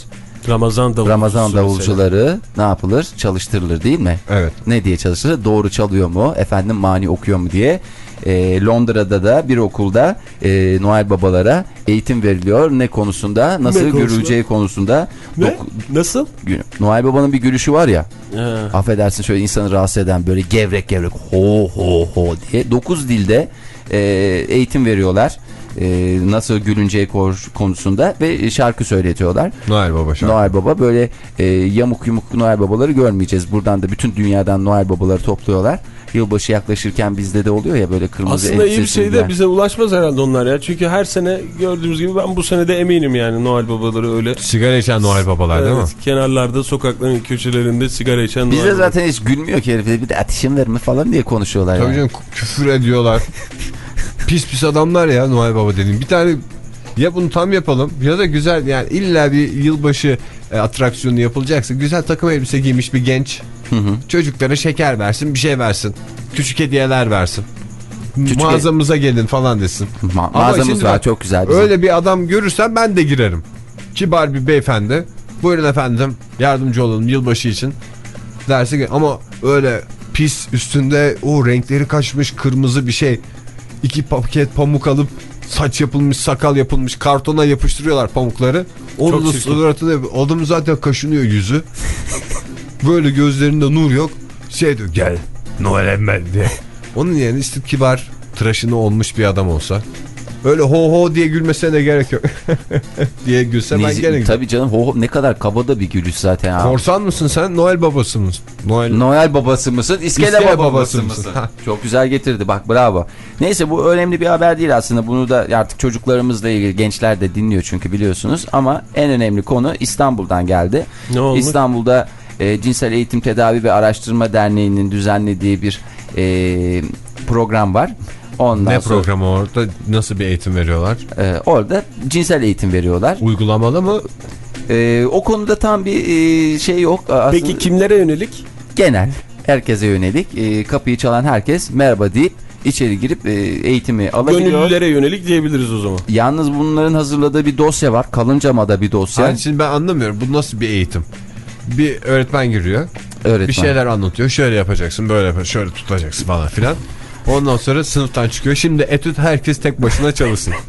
Ramazan davulcusu. Ramazan mesela. davulcuları ne yapılır? Çalıştırılır değil mi? Evet. Ne diye çalıştırılır? Doğru çalıyor mu? Efendim mani okuyor mu diye. E, Londra'da da bir okulda e, Noel babalara eğitim veriliyor. Ne konusunda? Nasıl Ne konusunda? görüleceği konusunda. Ne? Nasıl? Noel babanın bir gülüşü var ya. He. affedersin şöyle insanı rahatsız eden böyle gevrek gevrek ho ho ho diye 9 dilde e, eğitim veriyorlar. E, nasıl gülüneceği konusunda ve şarkı söyletiyorlar. Noel Baba şarkı. Noel Baba böyle e, yamuk yumuk Noel Babaları görmeyeceğiz. Buradan da bütün dünyadan Noel Babaları topluyorlar. Yılbaşı yaklaşırken bizde de oluyor ya böyle kırmızı Aslında iyi bir şey de bize ulaşmaz herhalde onlar ya. Çünkü her sene gördüğümüz gibi ben bu sene de eminim yani Noel babaları öyle. Sigara içen Noel Babalar değil mi? Evet, kenarlarda sokakların köşelerinde sigara içen Noel zaten hiç gülmüyor ki herif. Bir de ateşim verme falan diye konuşuyorlar Tabii yani. canım küfür ediyorlar. pis pis adamlar ya Noel Baba dediğim. Bir tane ya bunu tam yapalım ya da güzel yani illa bir yılbaşı e, atraksiyonu yapılacaksa güzel takım elbise giymiş bir genç çocuklara şeker versin bir şey versin. Küçük hediyeler versin. Küçük Mağazamıza gelin falan desin. Ma- Ama mağazamız var bak, çok güzel bizim. Öyle bir adam görürsem ben de girerim. Kibar bir beyefendi. Buyurun efendim yardımcı olalım yılbaşı için. Derse ki ama öyle pis üstünde o renkleri kaçmış kırmızı bir şey. İki paket pamuk alıp saç yapılmış sakal yapılmış kartona yapıştırıyorlar pamukları. Onun suratına adam zaten kaşınıyor yüzü. Böyle gözlerinde nur yok. Şey diyor gel Noel Emmel diye. Onun yerine işte kibar tıraşını olmuş bir adam olsa. Öyle ho ho diye gülmesine de gerek yok. diye gülse ben gene. Tabii canım ho, ho- ne kadar kaba da bir gülüş zaten ya. Korsan mısın sen? Noel babası mısın? Noel Noel babası mısın? İskele, İskele babası, babası mısın? mısın? Çok güzel getirdi bak bravo. Neyse bu önemli bir haber değil aslında. Bunu da artık çocuklarımızla ilgili gençler de dinliyor çünkü biliyorsunuz. Ama en önemli konu İstanbul'dan geldi. Ne olmuş? İstanbul'da e, Cinsel Eğitim Tedavi ve Araştırma Derneği'nin düzenlediği bir e, program var. Ondan ne sonra programı orada nasıl bir eğitim veriyorlar? e, orada cinsel eğitim veriyorlar. Uygulamalı mı? E, o konuda tam bir e, şey yok. Aslında Peki kimlere yönelik? genel herkese yönelik e, kapıyı çalan herkes merhaba deyip içeri girip e, eğitimi alabiliyor. Gönüllülere yönelik diyebiliriz o zaman. Yalnız bunların hazırladığı bir dosya var. Kalıncamada bir dosya. Yani şimdi ben anlamıyorum. Bu nasıl bir eğitim? Bir öğretmen giriyor. Öğretmen. Bir şeyler anlatıyor. Şöyle yapacaksın, böyle yapacaksın, şöyle tutacaksın falan filan. Ondan sonra sınıftan çıkıyor. Şimdi etüt herkes tek başına çalışsın.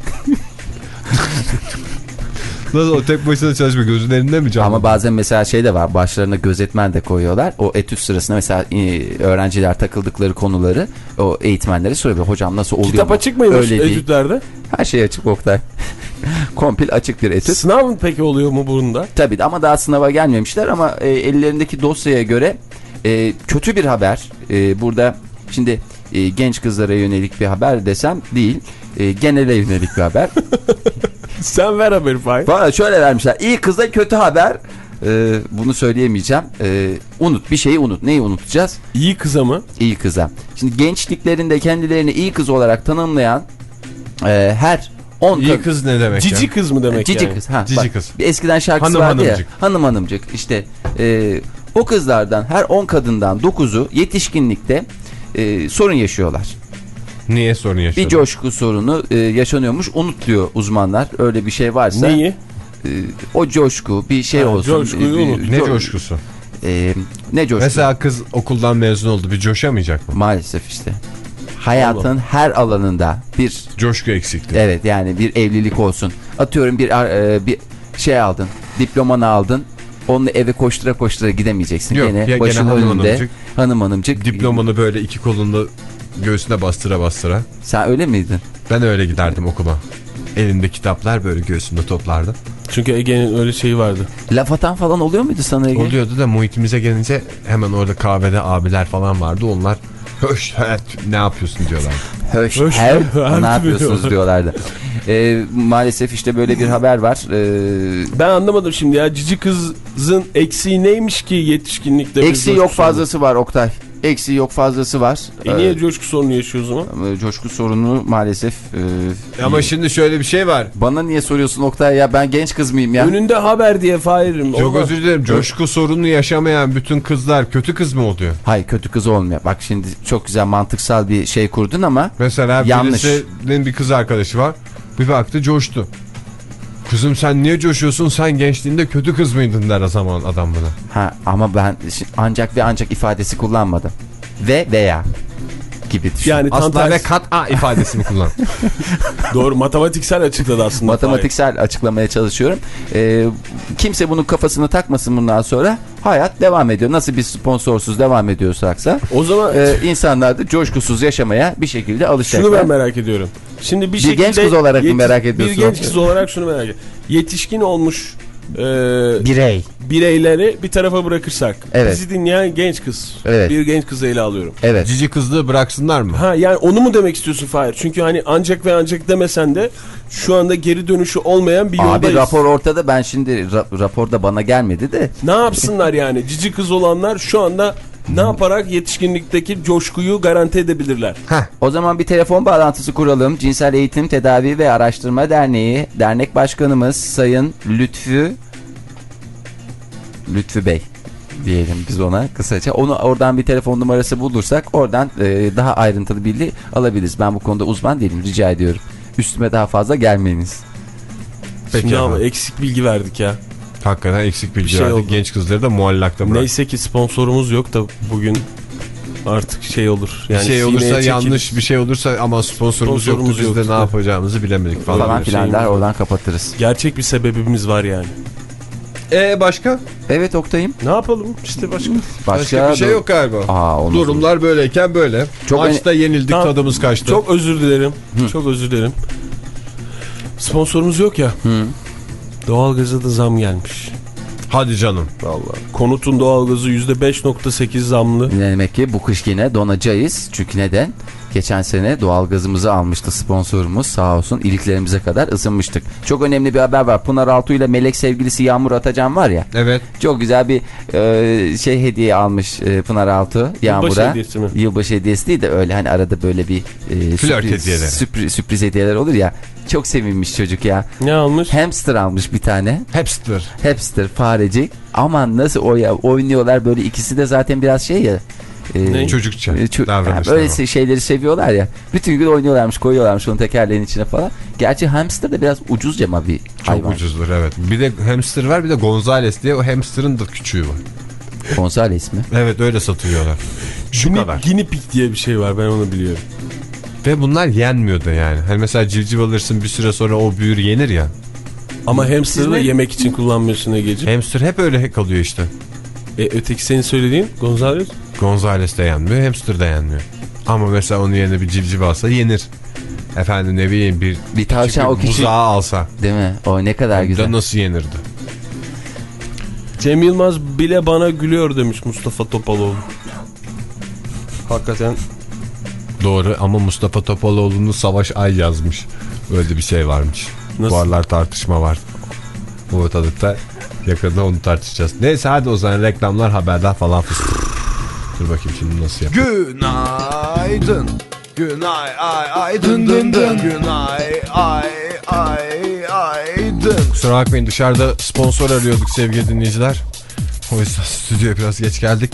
Nasıl o tek başına çalışma gözün elinde mi canlı? Ama bazen mesela şey de var başlarına gözetmen de koyuyorlar. O etüt sırasında mesela e, öğrenciler takıldıkları konuları o eğitmenlere soruyor. Hocam nasıl oluyor? Kitap açık mıymış Öyle değil. etütlerde? Her şey açık Oktay. Kompil açık bir etüt. Sınav mı peki oluyor mu bunda? Tabii ama daha sınava gelmemişler ama e, ellerindeki dosyaya göre e, kötü bir haber. E, burada şimdi e, genç kızlara yönelik bir haber desem değil. E, genele yönelik bir haber. Sen ver haberi Fahir. Bana şöyle vermişler. İyi kıza kötü haber. E, bunu söyleyemeyeceğim. E, unut bir şeyi unut. Neyi unutacağız? İyi kıza mı? İyi kıza. Şimdi gençliklerinde kendilerini iyi kız olarak tanımlayan e, her 10 İyi kız ne demek Cici ya? kız mı demek Cici yani? kız. Ha, Cici bak, kız. Bir eskiden şarkısı Hanım vardı hanımcık. ya. Hanım hanımcık. İşte e, o kızlardan her 10 kadından 9'u yetişkinlikte e, sorun yaşıyorlar. Niye sorun Bir yaşıyorsun? coşku sorunu e, yaşanıyormuş. Unut diyor uzmanlar. Öyle bir şey varsa. Neyi? e, o coşku bir şey Ha, olsun. coşkuyu E, unut. Ne co- coşkusu? e, ne coşku? Mesela kız okuldan mezun oldu bir coşamayacak mı? Maalesef işte. Hayatın her alanında bir Coşku eksikliği. Evet yani bir evlilik olsun. Atıyorum bir e, bir şey aldın. Diplomanı aldın. Onunla eve koştura koştura gidemeyeceksin. Yok, gene ya gene başın hanım önünde hanımcık. hanım hanımcık. Diplomanı böyle iki kolunda göğsüne bastıra bastıra. Sen öyle miydin? Ben öyle giderdim okula. Elinde kitaplar böyle göğsümde toplardı. Çünkü Ege'nin öyle şeyi vardı. Laf atan falan oluyor muydu sana Ege? Oluyordu da muhitimize gelince hemen orada kahvede abiler falan vardı. Onlar höş evet, ne yapıyorsun diyorlar. Höş, Höş, her, her ne yapıyorsunuz diyorlar. diyorlardı. E, maalesef işte böyle bir haber var. E, Ben anlamadım şimdi ya. Cici kızın eksiği neymiş ki yetişkinlikte? bir eksi coşku yok fazlası var Oktay. Eksi yok fazlası var. E niye E, coşku sorunu yaşıyor o zaman? e, coşku sorunu maalesef. e, Ama şimdi şöyle bir şey var. Bana niye soruyorsun Oktay ya ben genç kız mıyım ya? Önünde haber diye Fahir'im. Çok Olmaz. özür dilerim. Coşku sorunu yaşamayan bütün kızlar kötü kız mı oluyor? Hayır kötü kız olmuyor. Bak şimdi çok güzel mantıksal bir şey kurdun ama Mesela Yanlış. birisinin bir kız arkadaşı var. Bir baktı coştu. Kızım sen niye coşuyorsun? Sen gençliğinde kötü kız mıydın der o zaman adam buna. ha ama ben ancak ve ancak ifadesi kullanmadım. Ve veya gibi düşün. Yani Asla ve tersi. kat a ifadesini kullan. Doğru matematiksel açıkladı aslında. matematiksel açıklamaya çalışıyorum. Ee, kimse bunun kafasını takmasın bundan sonra. Hayat devam ediyor. Nasıl bir sponsorsuz devam ediyorsaksa. O zaman e, insanlar da coşkusuz yaşamaya bir şekilde alışacaklar. şunu ben merak ediyorum. Şimdi bir, Bir şekilde genç kız olarak mı yetiş- merak ediyorsun? Bir genç kız olarak şunu merak ediyorum. Yetişkin olmuş e, Birey. bireyleri bir tarafa bırakırsak. Evet. Bizi dinleyen genç kız. Evet. Bir genç kızı ele alıyorum. Evet. Cici kızlığı bıraksınlar mı? Ha yani onu mu demek istiyorsun Fahir? Çünkü hani ancak ve ancak demesen de şu anda geri dönüşü olmayan bir yoldayız. Abi rapor ortada ben şimdi ra- raporda bana gelmedi de Ne yapsınlar yani? Cici kız olanlar şu anda ne yaparak yetişkinlikteki coşkuyu garanti edebilirler? O zaman bir telefon bağlantısı kuralım. Cinsel Eğitim Tedavi ve Araştırma Derneği Dernek Başkanımız Sayın Lütfü Lütfü Bey diyelim biz ona kısaca. Onu oradan bir telefon numarası bulursak oradan e, daha ayrıntılı bilgi alabiliriz. Ben bu konuda uzman değilim rica ediyorum. Üstüme daha fazla gelmeyiniz. Peki Şimdi ama eksik bilgi verdik ya. Hakikaten eksik bilgi Bir şey verdik. oldu. Genç kızları da muallakta bırak. Neyse ki sponsorumuz yok da bugün artık şey olur. bir Yani şey olursa sineye yanlış bir şey olursa ama sponsorumuz, Sponsorumuz yoktu biz de ne yapacağımızı bilemedik falan. Falan Böyle filan şey. der oradan kapatırız. Gerçek bir sebebimiz var yani. Ee başka? Evet Oktay'ım. Ne yapalım işte başka. Başka, Başka bir şey yok galiba. Aa, Durumlar böyleyken böyle. Çok Maçta yenildik Tamam. tadımız kaçtı. Çok özür dilerim. Çok özür dilerim. Sponsorumuz yok ya. Hı. Doğalgaza da zam gelmiş. Hadi canım. Vallahi. Konutun doğalgazı %5.8 zamlı. Ne demek ki bu kış yine donacağız. Çünkü neden? Geçen sene doğalgazımızı almıştı sponsorumuz sağ olsun iliklerimize kadar ısınmıştık. Çok önemli bir haber var. Pınar Altuğ ile melek sevgilisi Yağmur Atacan var ya. Evet. Çok güzel bir e, şey hediye almış e, Pınar Altuğ Yağmur'a. hediyesi mi? Yılbaşı hediyesi değil de öyle hani arada böyle bir e, Flört sürpriz, hediyeleri. sürpriz, sürpriz hediyeler olur ya. Çok sevinmiş çocuk ya. Ne almış? Hamster almış bir tane. Hepster. Hamster farecik. Aman nasıl o ya oynuyorlar böyle ikisi de zaten biraz şey ya. E, Ne? Çocukça e, ço- davranışlar yani böyle var. se- şeyleri seviyorlar ya. Bütün gün oynuyorlarmış, koyuyorlarmış onun tekerleğin içine falan. Gerçi hamster de biraz ucuzca ama bir Çok hayvan. ucuzdur evet. Bir de hamster var bir de Gonzales diye o hamsterın da küçüğü var. Gonzales mi? Evet öyle satıyorlar. Şu kadar. guinea pig diye bir şey var ben onu biliyorum. Ve bunlar yenmiyor da yani. Hani mesela civciv alırsın bir süre sonra o büyür yenir ya. Ama hamster'ı da yemek için kullanmıyorsun Ege'ciğim. Hamster hep öyle kalıyor işte. E, öteki senin söylediğin Gonzales. Gonzales de yenmiyor, hamster de yenmiyor. Ama mesela onun yerine bir civciv alsa yenir. Efendim ne bileyim bir, Bir tavşan o küçük. buzağı alsa. Değil mi? O ne kadar güzel. Da nasıl yenirdi? Cem Yılmaz bile bana gülüyor demiş Mustafa Topaloğlu. Hakikaten Doğru ama Mustafa Topaloğlu'nu Savaş Ay yazmış. Öyle bir şey varmış. Nasıl? Bu aralar tartışma var. Bu ortalıkta yakında onu tartışacağız. Neyse hadi o zaman reklamlar haberler falan fıstık. Dur bakayım şimdi nasıl yap. Günaydın. Günay ay ay dın dın dın. Günay ay ay ay dın. Kusura bakmayın dışarıda sponsor arıyorduk sevgili dinleyiciler. O yüzden stüdyoya biraz geç geldik.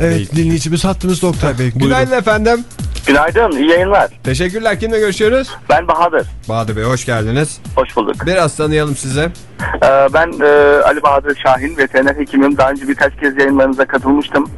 Evet dinleyicimiz hattımız Doktor Bey. Günaydın efendim. Günaydın, iyi yayınlar. Teşekkürler. Kimle görüşüyoruz? Ben Bahadır. Bahadır Bey hoş geldiniz. Hoş bulduk. Biraz tanıyalım size. Ee, ben e, Ali Bahadır Şahin, veteriner hekimim. Daha önce birkaç kez yayınlarınıza katılmıştım.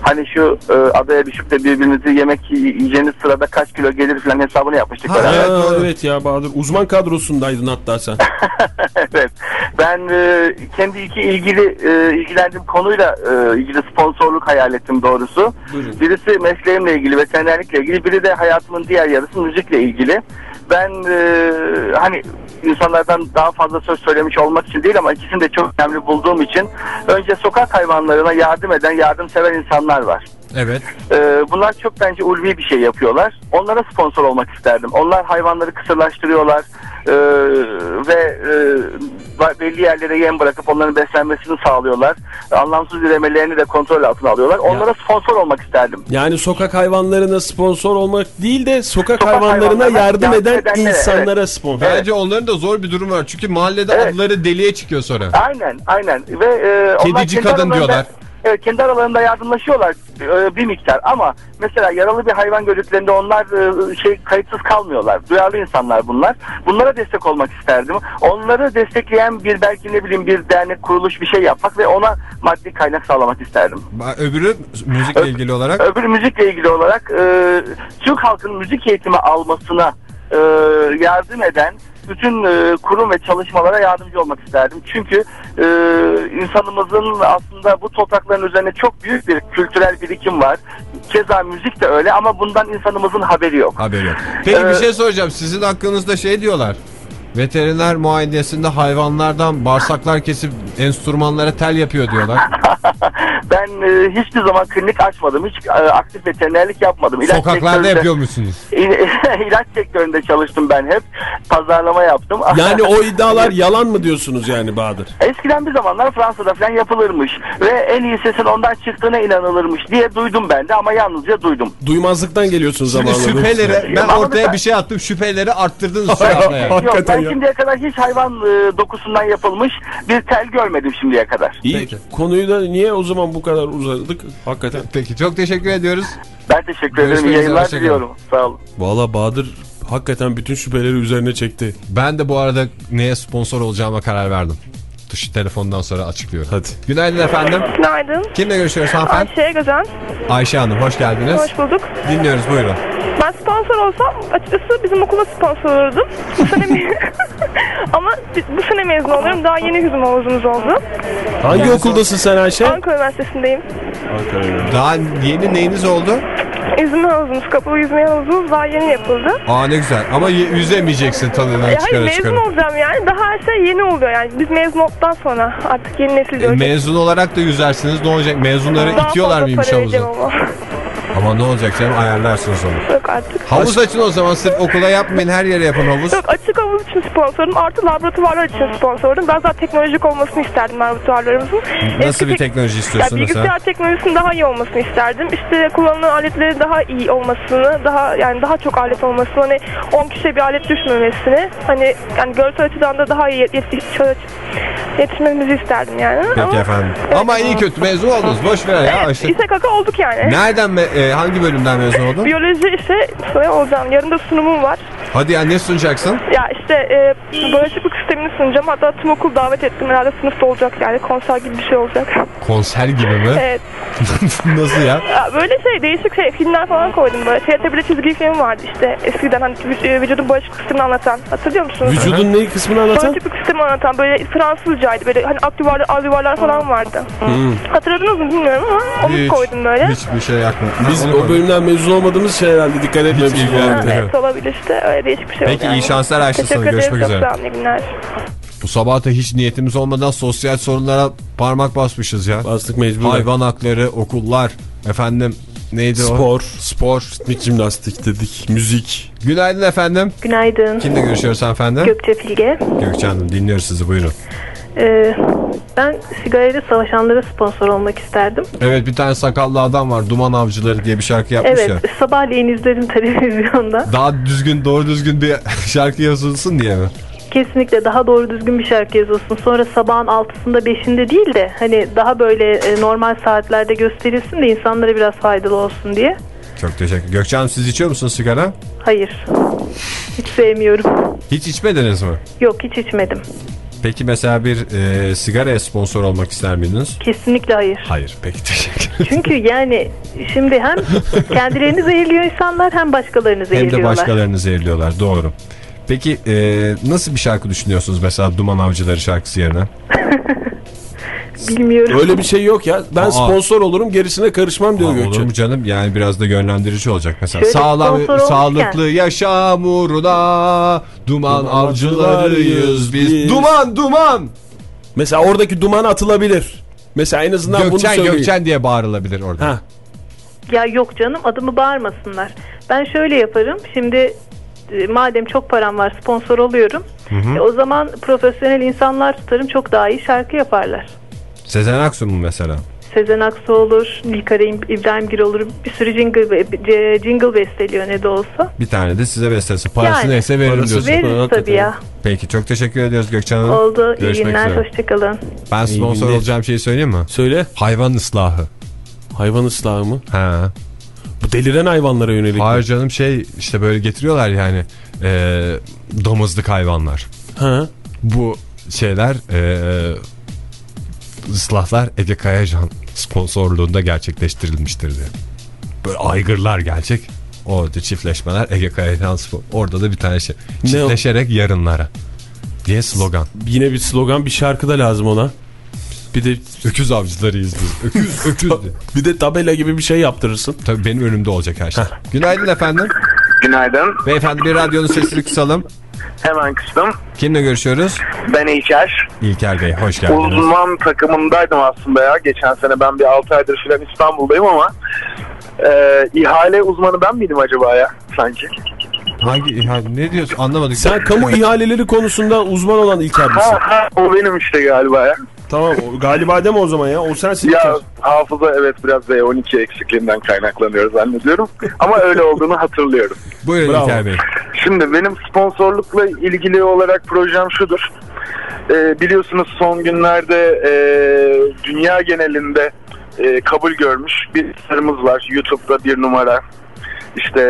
Hani şu e, adaya düşüp de birbirinizi yemek yiyeceğiniz sırada kaç kilo gelir falan hesabını yapmıştık. Ha, beraber. Evet, doğru. evet ya Bahadır uzman kadrosundaydın hatta sen. evet. Ben e, kendi iki ilgili e, ilgilendiğim konuyla e, ilgili sponsorluk hayal ettim doğrusu. Buyurun. Birisi mesleğimle ilgili, veterinerlikle ilgili, biri de hayatımın diğer yarısı müzikle ilgili. Ben e, hani insanlardan daha fazla söz söylemiş olmak için değil ama ikisini de çok önemli bulduğum için önce sokak hayvanlarına yardım eden, yardımsever insanlar var. Evet. Ee, bunlar çok bence ulvi bir şey yapıyorlar. Onlara sponsor olmak isterdim. Onlar hayvanları kısırlaştırıyorlar ee, ve e, belli yerlere yem bırakıp onların beslenmesini sağlıyorlar. Anlamsız üremelerini de kontrol altına alıyorlar. Onlara sponsor olmak isterdim. Yani sokak hayvanlarına sponsor olmak değil de sokak, Sokak hayvanlarına hayvanlarına yardım eden edenlere, insanlara sponsor. Bence onların da zor bir durum var. Çünkü mahallede Evet. adları deliye çıkıyor sonra. Aynen, aynen. Ve e, Kedici kadın diyorlar. Evet, kendi aralarında yardımlaşıyorlar e, bir miktar ama mesela yaralı bir hayvan gördüklerinde onlar e, şey kayıtsız kalmıyorlar. Duyarlı insanlar bunlar. Bunlara destek olmak isterdim. Onları destekleyen bir belki ne bileyim bir dernek kuruluş bir şey yapmak ve ona maddi kaynak sağlamak isterdim. Ba- Öbürü müzikle Ö- ilgili olarak. Öbür müzikle ilgili olarak e, Türk halkının müzik eğitimi almasına e, yardım eden bütün e, kurum ve çalışmalara yardımcı olmak isterdim. Çünkü e, insanımızın aslında bu toprakların üzerine çok büyük bir kültürel birikim var. Keza müzik de öyle ama bundan insanımızın haberi yok. Haberi yok. Peki bir Ee, şey soracağım. Sizin hakkınızda şey diyorlar. Veteriner muayenesinde hayvanlardan bağırsaklar kesip enstrümanlara tel yapıyor diyorlar. ben e, hiçbir zaman klinik açmadım. Hiç e, aktif veterinerlik yapmadım. İlaç Sokaklarda sektöründe- yapıyormuşsunuz. İlaç sektöründe çalıştım ben hep. Pazarlama yaptım. Yani o iddialar yalan mı diyorsunuz yani Bahadır? Eskiden bir zamanlar Fransa'da falan yapılırmış ve en iyi sesin ondan çıktığına inanılırmış diye duydum ben de ama yalnızca duydum. Duymazlıktan geliyorsun Şimdi zamanla. şüpheleri ben Ama ortaya bir şey attım şüpheleri arttırdınız Hakikaten ben ya. şimdiye kadar hiç hayvan e, dokusundan yapılmış bir tel görmedim şimdiye kadar. İyi Peki. konuyu da niye o zaman bu kadar uzadık? Hakikaten. Peki çok teşekkür ediyoruz. Ben teşekkür ederim. İyi yayınlar diliyorum. Sağ olun. Valla Bahadır hakikaten bütün şüpheleri üzerine çekti. Ben de bu arada neye sponsor olacağıma karar verdim. Dış telefondan sonra açıklıyorum. Hadi. Günaydın efendim. Günaydın. Kimle görüşüyoruz hanımefendi? Ayşe Gözen. Ayşe Hanım hoş geldiniz. Hoş bulduk. Dinliyoruz buyurun. Ben sponsor olsam açıkçası bizim okula sponsor olurdum. Bu sene mi? Ama bu sene mezun oluyorum. Daha yeni hüzüm havuzumuz oldu. Hangi okuldasın sen Ayşe? Ankara Üniversitesi'ndeyim. Daha yeni neyiniz oldu? Yüzme havuzumuz, kapalı yüzme havuzumuz daha yeni yapıldı. Aa ne güzel ama yüzemeyeceksin tadından Ya hayır çıkara mezun çıkara. olacağım yani. Daha her şey yeni oluyor yani. Biz mezun olduktan sonra artık yeni nesil E, görecek. mezun olarak da yüzersiniz ne olacak? Mezunları Daha itiyorlar fazla mıymış havuza? Ama. Ne olacak canım ayarlarsınız onu. Yok artık. Havuz açın o zaman sırf okula yapmayın her yere yapın havuz. Yok açık havuz için sponsorum. Artı laboratuvarlar için sponsorum. Biraz daha teknolojik olmasını isterdim laboratuvarlarımızın. Nasıl Eski bir tek- teknoloji istiyorsun bilgisayar mesela? teknolojisinin daha iyi olmasını isterdim. İşte kullanılan aletlerin daha iyi olmasını, daha yani daha çok alet olmasını, hani 10 kişiye bir alet düşmemesini, hani yani görsel açıdan da daha iyi yet- yet- yetişmemizi isterdim yani. Peki Ama efendim. Ama iyi kötü mezun oldunuz boş ver ya. Evet, işte. Kaka olduk yani. Nereden me- e, hangi bölümden mezun oldun? Biyoloji ise olacağım. Yarın da sunumum var. Hadi ya ne sunacaksın? Ya işte e, bağışıklık sistemini sunacağım. Hatta tüm okul davet ettim. Herhalde sınıfta olacak yani. Konser gibi bir şey olacak. Konser gibi mi? evet. Nasıl ya? Ya böyle şey değişik şey filmler falan koydum böyle. TRT1'de çizgi film vardı işte eskiden hani e, vücudun bağışıklık sistemini anlatan. Hatırlıyor musunuz? Vücudun neyi kısmını anlatan? Bağışıklık sistemi anlatan böyle Fransızcaydı. Böyle hani aktivarlar, alvivarlar falan vardı. Hatırladınız mı bilmiyorum ama onu Hiç, koydum böyle. Hiçbir şey yakmadı. Biz o bölümden mezun olmadığımız herhalde dikkat etmemişiz. Evet. Evet olabilir işte öyle değişik bir şey Peki oldu iyi şanslar Ayşe sana. Görüşmek üzere. günler. Bu sabah da hiç niyetimiz olmadan sosyal sorunlara parmak basmışız ya. Bastık mecbur. Hayvan hakları, okullar, efendim neydi o? Spor. Spor. Ritmik jimnastik dedik. Müzik. Günaydın efendim. Günaydın. Kimle görüşüyoruz hanımefendi? Gökçe Filge. Gökçe Hanım dinliyoruz sizi buyurun. Ee, ben sigarayla savaşanlara sponsor olmak isterdim. Evet bir tane sakallı adam var. Duman Avcıları diye bir şarkı yapmış Evet, ya. sabahleyin izledim televizyonda. Daha düzgün doğru düzgün bir şarkı yazılsın diye mi? Kesinlikle daha doğru düzgün bir şarkı yazılsın. Sonra sabahın altısında beşinde değil de hani daha böyle e, normal saatlerde gösterilsin de insanlara biraz faydalı olsun diye. Çok teşekkür Gökçe Hanım siz içiyor musunuz sigara? Hayır. Hiç sevmiyorum. Hiç içmediniz mi? Yok hiç içmedim. Peki mesela bir e, sigaraya sponsor olmak ister miydiniz? Kesinlikle hayır. Hayır. Peki teşekkür ederim. Çünkü yani şimdi hem kendilerini zehirliyor insanlar hem başkalarını Hem zehirliyorlar. de başkalarını zehirliyorlar. Doğru. Peki e, nasıl bir şarkı düşünüyorsunuz mesela Duman Avcıları şarkısı yerine? Bilmiyorum. Öyle bir şey yok ya. Ben Aa. sponsor olurum gerisine karışmam diyor Aa, Gökçe. olur mu canım? Yani biraz da yönlendirici olacak mesela. Şöyle Sağlam, sağlıklı yaşam uğruna duman Duman avcılarıyız biz. biz. Duman duman! Mesela oradaki duman atılabilir. Mesela en azından bunu Gökçen söyleyin. Gökçen diye bağırılabilir orada. Ha. Ya yok canım adımı bağırmasınlar. Ben şöyle yaparım. Şimdi e, madem çok param var sponsor oluyorum. E, o zaman profesyonel insanlar tutarım çok daha iyi şarkı yaparlar. Sezen Aksu mu mesela? Sezen Aksu olur, Nilkara İbrahim Gür olur. Bir sürü jingle, jingle besteliyor ne de olsa. Bir tane de size bestesi. Parası Yani. neyse veririm diyorsun. ver- Veririz tabii ya. Peki çok teşekkür ediyoruz Gökçen Hanım. Oldu. İyi Görüşmek günler. üzere. Hoşçakalın. Ben İyi sponsor günler. olacağım şeyi söyleyeyim mi? Söyle. Hayvan ıslahı. Hayvan ıslahı mı? Ha. Bu deliren hayvanlara yönelik. Hayır canım şey işte böyle getiriyorlar yani e, damızlık hayvanlar. Ha. Bu şeyler e, ıslahlar Ege Kayacan sponsorluğunda gerçekleştirilmiştir diye. Böyle aygırlar gelecek. Orada çiftleşmeler Ege Kayacan spor. Orada da bir tane şey. Çiftleşerek yarınlara diye slogan. Yine bir slogan bir şarkı da lazım ona. Bir de Öküz avcılarıyız biz. Öküz, öküz. bir de tabela gibi bir şey yaptırırsın. Tabii benim önümde olacak her şey. Günaydın efendim. Günaydın. Beyefendi bir radyonun sesini kısalım. Hemen kıstım. Kimle görüşüyoruz? Ben İlker. İlker Bey hoş geldiniz. Uzman takımındaydım aslında ya. Geçen sene ben bir 6 aydır falan İstanbul'dayım ama e, ihale uzmanı ben miydim acaba ya sanki? Hangi ihale- ne diyorsun anlamadık. Sen kamu ihaleleri konusunda uzman olan İlker misin? Ha ha o benim işte galiba ya. Tamam o, galiba deme o zaman ya. O sensin Ya İlker. hafıza evet biraz B12 eksikliğinden kaynaklanıyor zannediyorum. Ama öyle olduğunu hatırlıyorum. Buyurun Bravo. İlker Bey. Şimdi benim sponsorlukla ilgili olarak projem şudur. Ee, biliyorsunuz son günlerde e, dünya genelinde e, kabul görmüş bir sarımız var. YouTube'da bir numara. İşte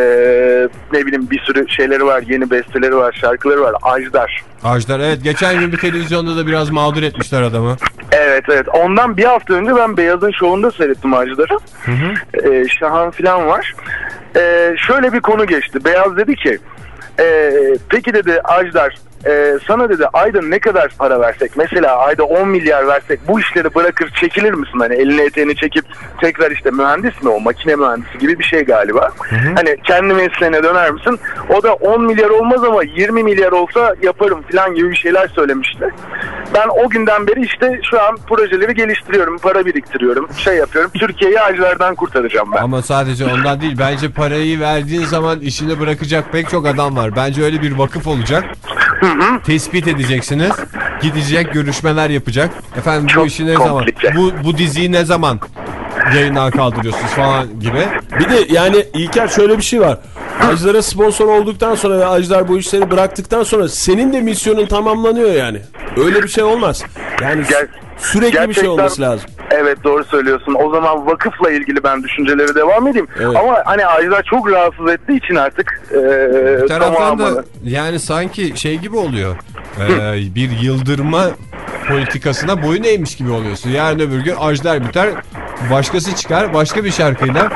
ne bileyim bir sürü şeyleri var, yeni besteleri var, şarkıları var. Ajdar. Ajdar evet geçen gün bir televizyonda da biraz mağdur etmişler adamı. Evet evet. Ondan bir hafta önce ben Beyaz'ın şovunda seyrettim Ajdar'ı. Ee, Şahan falan var. Ee, şöyle bir konu geçti. Beyaz dedi ki e, peki dedi Ajdar e, sana dedi ayda ne kadar para versek mesela ayda 10 milyar versek bu işleri bırakır çekilir misin? Hani elini eteğini çekip tekrar işte mühendis mi o makine mühendisi gibi bir şey galiba. Hani kendi mesleğine döner misin? O da 10 milyar olmaz ama 20 milyar olsa yaparım falan gibi bir şeyler söylemişti. Ben o günden beri işte şu an projeleri geliştiriyorum para biriktiriyorum şey yapıyorum. Türkiye'yi acılardan kurtaracağım ben. Ama sadece ondan değil bence parayı verdiğin zaman işini bırakacak pek çok adam var. Bence öyle bir vakıf olacak. Tespit edeceksiniz. Gidecek görüşmeler yapacak. Efendim bu Çok işi ne zaman? Bu, bu diziyi ne zaman yayından kaldırıyorsunuz falan gibi. Bir de yani İlker şöyle bir şey var. Ajdar'a sponsor olduktan sonra ve Ajdar bu işleri bıraktıktan sonra senin de misyonun tamamlanıyor yani. Öyle bir şey olmaz. Yani Ger- sürekli bir şey olması lazım. Evet doğru söylüyorsun. O zaman vakıfla ilgili ben düşünceleri devam edeyim. Evet. Ama hani Ajdar çok rahatsız ettiği için artık e, Bir taraftan da yani sanki şey gibi oluyor. Ee, bir yıldırma politikasına boyun eğmiş gibi oluyorsun. Yarın öbür gün Ajdar biter, başkası çıkar, başka bir şarkıyla.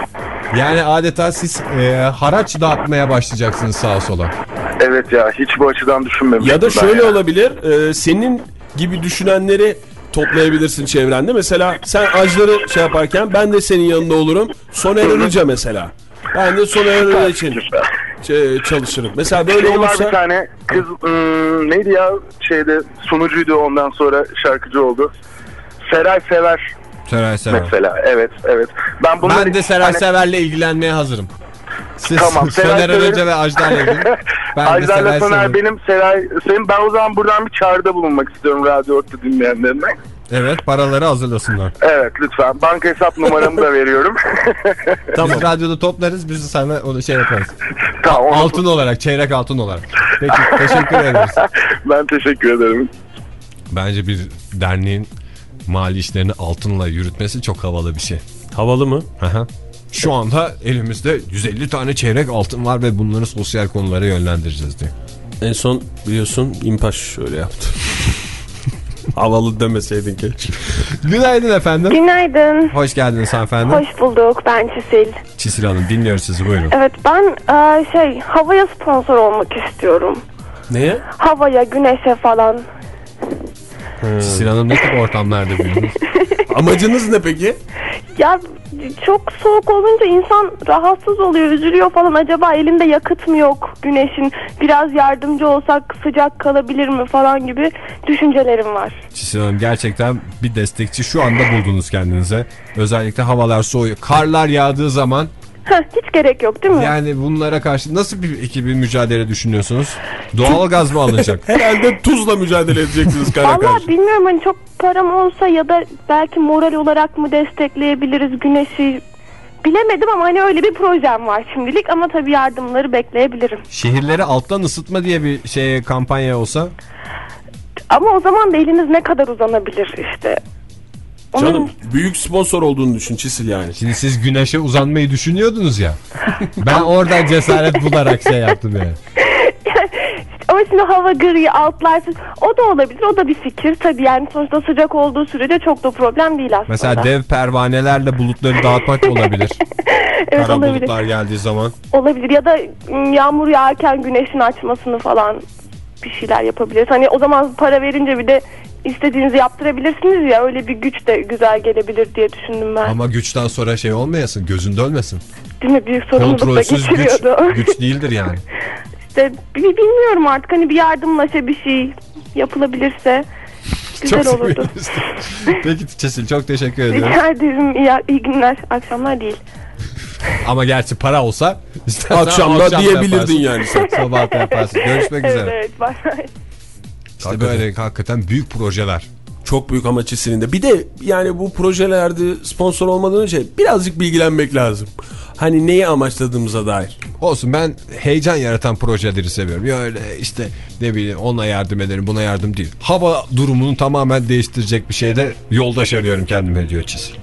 Yani adeta siz e, haraç dağıtmaya başlayacaksınız sağa sola. Evet ya hiç bu açıdan düşünmemiştim. Ya da şöyle ya. olabilir. e, senin gibi düşünenleri toplayabilirsin çevrende. Mesela sen acları şey yaparken ben de senin yanında olurum. Soner Arıca mesela. Ben de Soner Arıca için şey, çalışırım. Mesela böyle Şey olursa bir tane kız ım, neydi ya şeyde sunucuydu ondan sonra şarkıcı oldu. Seray Sever Seray Sever. mesela. Evet evet. Ben bunları Ben de Seray hani- Sever'le ilgilenmeye hazırım. Siz Tamam, Sever'i- Arıca ve Ajdar'la ilgili. Ben de Ajdar'la Soner Sever'im. benim Seray senin ben o zaman buradan bir çağrıda bulunmak istiyorum radyo orta dinleyenlerine. Evet paraları hazırlasınlar. Evet lütfen. Banka hesap numaramı da veriyorum. Biz radyoda toplarız biz sana onu şey yaparız. tamam. onu- Altın olarak çeyrek altın olarak. Peki teşekkür ederiz. Ben teşekkür ederim. Bence bir derneğin mali işlerini altınla yürütmesi çok havalı bir şey. havalı mı? Aha. Şu anda elimizde 150 tane çeyrek altın var ve bunları sosyal konulara yönlendireceğiz diye. En son biliyorsun İmpaş şöyle yaptı. havalı demeseydin keşke. Günaydın efendim. Günaydın. Hoş geldiniz hanımefendi. Hoş bulduk. Ben Çisil. Çisil Hanım dinliyoruz sizi buyurun. Evet ben e, şey havaya sponsor olmak istiyorum. Neye? Havaya, güneşe falan. Çisil Hanım ne tip ortamlarda büyüdünüz? Amacınız ne peki? Ya çok soğuk olunca insan rahatsız oluyor, üzülüyor falan. Acaba elinde yakıt mı yok güneşin? Biraz yardımcı olsak sıcak kalabilir mi falan gibi düşüncelerim var. Çisil Hanım gerçekten bir destekçi şu anda buldunuz kendinize. Özellikle havalar soğuyor. Karlar yağdığı zaman Heh, hiç gerek yok değil mi? yani bunlara karşı nasıl bir ekibi mücadele düşünüyorsunuz? Doğal gaz mı alınacak? Herhalde tuzla mücadele edeceksiniz kara Valla karşı. bilmiyorum hani çok param olsa ya da belki moral olarak mı destekleyebiliriz güneşi bilemedim ama hani öyle bir projem var şimdilik ama tabii yardımları bekleyebilirim. Şehirleri alttan ısıtma diye bir şey kampanya olsa Ama o zaman da eliniz ne kadar uzanabilir işte. Onun- Canım büyük sponsor olduğunu düşün Çisil yani. Şimdi siz güneşe uzanmayı düşünüyordunuz ya. Ben oradan cesaret bularak şey yaptım yani. Ama şimdi hava gri altlarsız o da olabilir o da bir fikir tabii yani sonuçta sıcak olduğu sürece çok da problem değil aslında. Mesela dev pervanelerle bulutları dağıtmak da olabilir. evet, Kara olabilir. bulutlar geldiği zaman. olabilir ya da yağmur yağarken güneşin açmasını falan bir şeyler yapabiliriz. Hani o zaman para verince bir de istediğinizi yaptırabilirsiniz ya öyle bir güç de güzel gelebilir diye düşündüm ben. Ama güçten sonra şey olmayasın, gözün dönmesin. Değil mi? Büyük sorumluluk da Kontrolsüz güç, güç değildir yani. işte bi- bilmiyorum artık hani bir yardımlaşa bir şey yapılabilirse güzel Çok olurdu. Peki Çesil çok teşekkür ediyorum. Rica ederim. İyi, iyi günler. Akşamlar değil. Ama gerçi para olsa Akşamda akşam diyebilirdin yaparsın. yani sen. Sabah da yaparsın. Görüşmek Evet üzere. evet. Bay bay. İşte böyle hakikaten büyük projeler. Çok büyük ama Çisil'in de. Bir de yani bu projelerde sponsor olmadan önce birazcık bilgilenmek lazım. Hani neyi amaçladığımıza dair. Olsun ben heyecan yaratan projeleri seviyorum. Ya öyle işte ne bileyim ona yardım ederim buna yardım değil. Hava durumunu tamamen değiştirecek bir şeyde yoldaş arıyorum kendime diyor Çisil.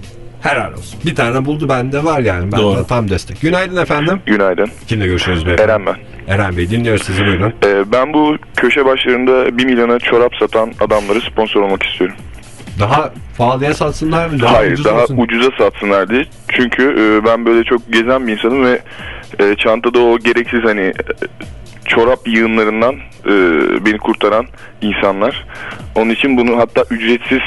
Helal olsun. Bir tane buldu bende var yani. Ben Doğru. de tam destek. Günaydın efendim. Günaydın. Kimle görüşüyoruz beyefendi? Eren ben. Eren Bey dinliyoruz sizi buyurun. Ee, ben bu köşe başlarında 1 milyona çorap satan adamları sponsor olmak istiyorum. Daha pahalıya satsınlar mı? Daha Hayır ucuz daha olsun. ucuza satsınlar diye. Çünkü e, ben böyle çok gezen bir insanım ve e, çantada o gereksiz hani e, çorap yığınlarından e, beni kurtaran insanlar. Onun için bunu hatta ücretsiz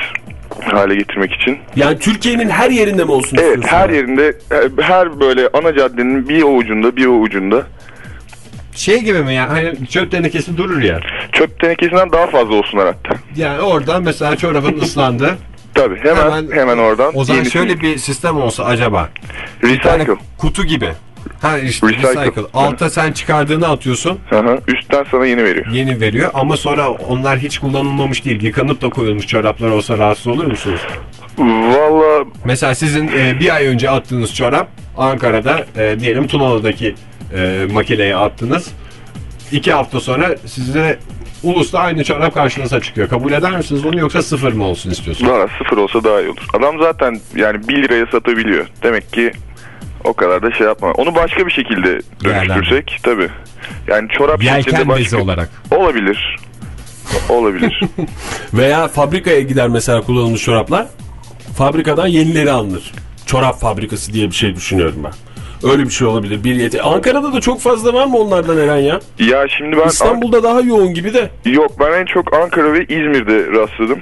hale getirmek için. Yani Türkiye'nin her yerinde mi olsun Evet istiyorsun? her yerinde e, her böyle ana caddenin bir o ucunda bir o ucunda Şey gibi mi ya? Hani çöp tenekesi durur ya. çöp tenekesinden daha fazla olsunlar hatta. Yani oradan mesela çorabın ıslandı. Tabii hemen Hemen- hemen, oradan. O zaman yenisini- şöyle bir sistem olsa acaba. Bir tane recycle. kutu gibi. Ha işte Recycle. recycle. Alta sen çıkardığını atıyorsun. Hı hı. Üstten sana yeni veriyor. Yeni veriyor ama sonra onlar hiç kullanılmamış değil. Yıkanıp da koyulmuş çoraplar olsa rahatsız olur musunuz? Valla Mesela sizin e, bir ay önce attığınız çorap Ankara'da e, diyelim Tunalı'daki e, makineye attınız. İki hafta sonra size Ulus'ta aynı çorap karşınıza çıkıyor. Kabul eder misiniz bunu yoksa sıfır mı olsun istiyorsunuz? valla sıfır olsa daha iyi olur. Adam zaten yani 1 liraya satabiliyor. Demek ki o kadar da şey yapma. Onu başka bir şekilde dönüştürsek tabii. Yani çorap şeklinde başka... bezi olarak. Olabilir. Olabilir. Veya fabrikaya gider mesela kullanılmış çoraplar. Fabrikadan yenileri alınır. Çorap fabrikası diye bir şey düşünüyorum ben. Öyle bir şey olabilir. Bir yeti. Ankara'da da çok fazla var mı onlardan Eren ya? Ya şimdi ben İstanbul'da daha yoğun gibi de. yok ben en çok Ankara ve İzmir'de rastladım.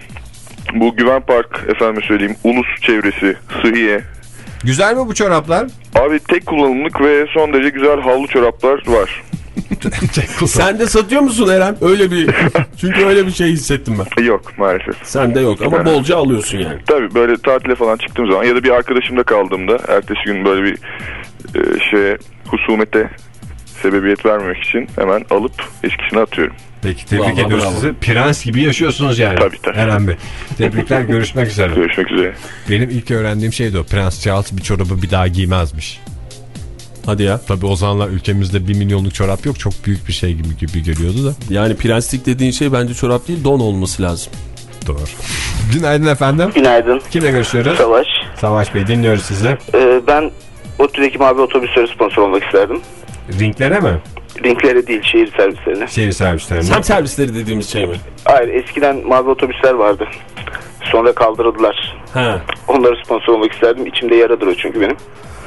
Bu Güven Park efendim söyleyeyim Ulus çevresi, Sıhhiye. Güzel mi bu çoraplar? Abi tek kullanımlık ve son derece güzel havlu çoraplar var. Sen de satıyor musun Eren? Öyle bir çünkü öyle bir şey hissettim ben. Yok maalesef. Sende yok ama Evet. bolca alıyorsun yani. Tabii böyle tatile falan çıktığım zaman ya da bir arkadaşımda kaldığımda ertesi gün böyle bir e, şeye husumete sebebiyet vermemek için hemen alıp eskisine atıyorum. Peki tebrik Vallahi ediyoruz bravo. sizi. Prens gibi yaşıyorsunuz yani. Tabii, tabii. Eren Bey. Tebrikler görüşmek üzere. Görüşmek üzere. Benim ilk öğrendiğim şeydi o. Prens Charles bir çorabı bir daha giymezmiş. Hadi ya. Tabii o zamanlar ülkemizde bir milyonluk çorap yok. Çok büyük bir şey gibi, gibi görüyordu da. Yani prenslik dediğin şey bence çorap değil don olması lazım. Doğru. Günaydın efendim. Günaydın. Kimle görüşüyoruz? Savaş. Savaş Bey dinliyoruz sizi. Ee, ben ODTÜ'deki mavi otobüslere sponsor olmak isterdim. Ringlere mi? Rinklere değil şehir servislerine. Şehir servislerine. Sem servisleri dediğimiz şey mi? Hayır eskiden mavi otobüsler vardı. Sonra kaldırıldılar. Ha. Onları sponsor olmak isterdim. İçimde yaradır o çünkü benim.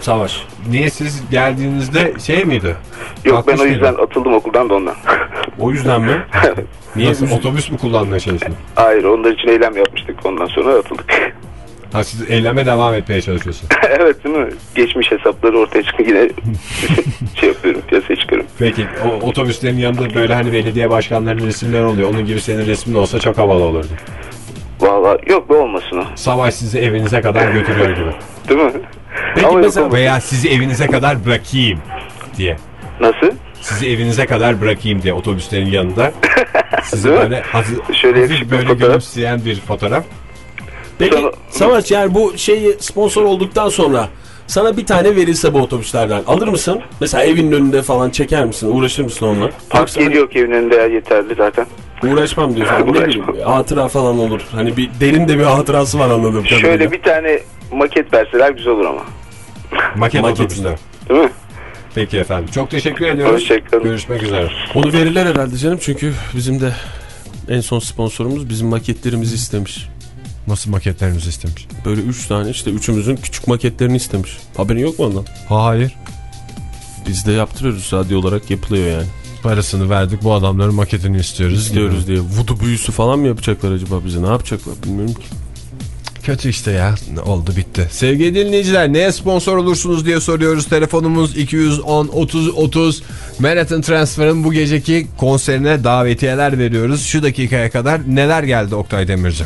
Savaş. Niye siz geldiğinizde şey miydi? Yok ben Kalkmış o yüzden mıydı? atıldım okuldan da ondan. O yüzden mi? Niye siz otobüs mü kullanmaya çalıştınız? Hayır onlar için eylem yapmıştık. Ondan sonra atıldık. Ha siz eyleme devam etmeye çalışıyorsunuz. evet değil mi? Geçmiş hesapları ortaya çıkın yine şey yapıyorum piyasaya çıkarım. Peki o otobüslerin yanında böyle hani belediye başkanlarının resimleri oluyor. Onun gibi senin resmin olsa çok havalı olurdu. Valla yok be olmasın o. Savaş sizi evinize kadar götürüyor gibi. Değil mi? Peki Ama mesela veya sizi evinize kadar bırakayım diye. Nasıl? Sizi evinize kadar bırakayım diye otobüslerin yanında. Sizi böyle Şöyle hafif böyle fotoğraf. gülümseyen bir fotoğraf. Peki Sana- Savaş yani bu şeyi sponsor olduktan sonra sana bir tane verilse bu otobüslerden alır mısın? Mesela evinin önünde falan çeker misin? Uğraşır mısın onunla? Park Yoksa yeri yok evin önünde yeterli zaten. uğraşmam diyorsun. Ne Uğraşmam. bileyim hatıra falan olur. Hani bir derin de bir hatırası var kadarıyla. Şöyle bir tane maket verseler güzel olur ama. Maket Maket. otobüsler. Değil mi? Peki efendim. Çok teşekkür ediyoruz. Hoşçakalın. Görüşmek üzere. Onu verirler herhalde canım çünkü bizim de en son sponsorumuz bizim maketlerimizi istemiş. Nasıl maketlerimizi istemiş? Böyle üç tane işte üçümüzün küçük maketlerini istemiş. Haberin yok mu ondan? Hayır. Biz de yaptırıyoruz radyo olarak yapılıyor yani. Parasını verdik bu adamların maketini istiyoruz. İstiyoruz diye. Vudu büyüsü falan mı yapacaklar acaba bize? Ne yapacaklar bilmiyorum ki. Kötü işte ya. Oldu bitti. Sevgili dinleyiciler neye sponsor olursunuz diye soruyoruz. Telefonumuz 210 30 30. Manhattan Transfer'ın bu geceki konserine davetiyeler veriyoruz. Şu dakikaya kadar neler geldi Oktay Demirci?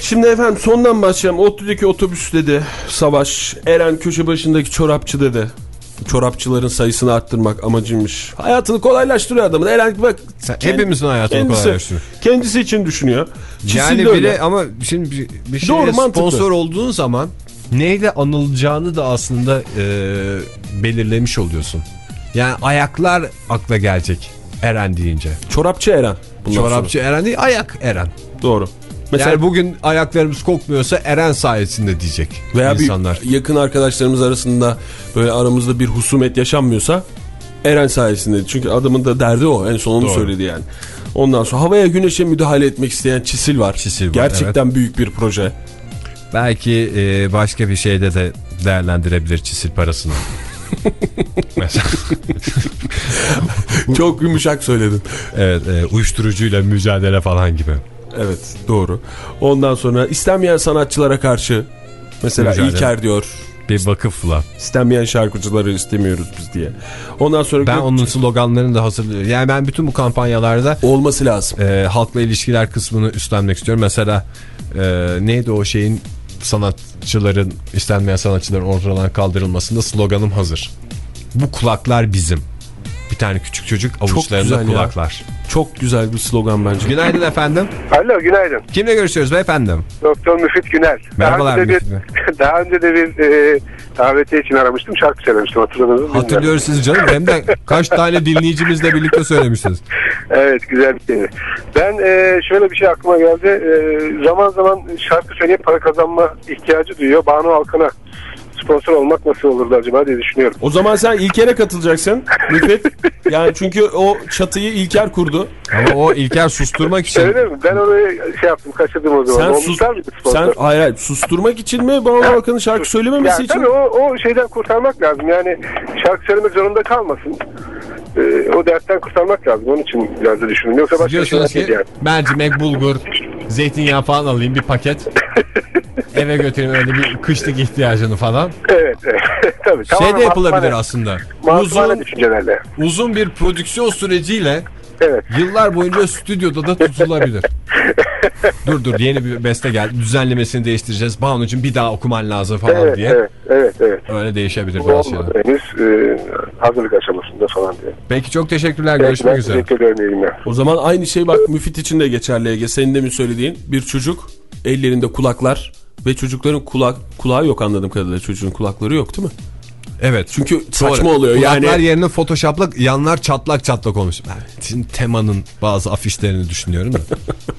Şimdi efendim sondan başlayalım. ODTÜ'deki otobüs dedi. Savaş. Eren köşe başındaki çorapçı dedi. Çorapçıların sayısını arttırmak amacıymış. Hayatını kolaylaştırıyor adamın. Eren bak Kend- hepimizin hayatını kendisi, kolaylaştırıyor. kendisi için düşünüyor. Çisil Yani öyle. ama şimdi bir, bir şeye Doğru, mantıklı. sponsor olduğun zaman neyle anılacağını da aslında e, belirlemiş oluyorsun. Yani ayaklar akla gelecek Eren deyince. Çorapçı Eren. Çorapçı Eren değil ayak Eren. sonra. Doğru. Mesela yani bugün ayaklarımız kokmuyorsa Eren sayesinde diyecek veya insanlar. bir yakın arkadaşlarımız arasında böyle aramızda bir husumet yaşanmıyorsa Eren sayesinde. Çünkü adamın da derdi o. En son onu Doğru. söyledi yani. Ondan sonra havaya güneşe müdahale etmek isteyen Çisil var. Çisil var, Gerçekten büyük bir proje. Belki e, başka bir şeyde de değerlendirebilir çisil parasını. Mesela, Çok yumuşak söyledin. evet e, uyuşturucuyla mücadele falan gibi. Evet doğru. Ondan sonra istenmeyen sanatçılara karşı mesela Mücadele. İlker diyor. Bir vakıfla. İstenmeyen şarkıcıları istemiyoruz biz diye. Ondan sonra Ben onun sloganlarını da hazırlıyorum. Yani ben bütün bu kampanyalarda olması lazım. e, halkla ilişkiler kısmını üstlenmek istiyorum. Mesela e, neydi o şeyin sanatçıların istenmeyen sanatçıların ortadan kaldırılmasında sloganım hazır. Bu kulaklar bizim. Bir tane küçük çocuk avuçlarında güzel ya. kulaklar. Çok güzel bir slogan bence. Günaydın efendim. Alo günaydın. Kimle görüşüyoruz beyefendi? Doktor Müfit Günel. Merhabalar Daha önce Müfit de bir, daha önce de bir e, davetiye için aramıştım. Şarkı söylemiştim hatırladınız mı? Hatırlıyoruz sizi canım. Hem de kaç tane dinleyicimizle birlikte söylemişsiniz. Evet güzel bir şey. Ben e, şöyle bir şey aklıma geldi. E, zaman zaman şarkı söyleyip para kazanma ihtiyacı duyuyor. Banu Alkan'a sponsor olmak nasıl olurdu acaba diye düşünüyorum. O zaman sen İlker'e katılacaksın Müfit. Yani çünkü o çatıyı İlker kurdu. Ama o İlker susturmak için. Öyle mi? Ben orayı şey yaptım kaçırdım o zaman. Sen sus, sen hayır, hayır susturmak için mi Banu Hakan'ın şarkı söylememesi Yani için? tabii o, o şeyden kurtarmak lazım. Yani şarkı söylemek zorunda kalmasın. Ee, o dertten kurtarmak lazım. Onun için biraz da düşündüm. Yoksa başka şeyler Diyorsunuz değil ki yani. mercimek, bulgur, zeytinyağı falan alayım bir paket. Eve götüreyim öyle bir kışlık ihtiyacını falan. Evet. evet. tabii. Şey de yapılabilir aslında. Uzun, uzun bir prodüksiyon süreciyle Evet. yıllar boyunca stüdyoda da tutulabilir. dur dur yeni bir beste geldi. Düzenlemesini değiştireceğiz. Banu'cum bir daha okuman lazım falan Evet, diye. evet, evet, evet. Öyle değişebilir Bu bazı şeyler. olmadı henüz. E, hazırlık aşamasında falan diye. Peki çok teşekkürler. Evet, Görüşmek üzere. Teşekkür ederim. O zaman aynı şey bak Müfit için de geçerli Ege. Senin de mi söylediğin bir çocuk ellerinde kulaklar ve çocukların kulak kulağı yok anladığım kadarıyla çocuğun kulakları yok değil mi? Evet. Çünkü saçma oluyor Kulaklar yani. yerine photoshop'la yanlar çatlak çatlak olmuş. Şimdi temanın bazı afişlerini düşünüyorum da.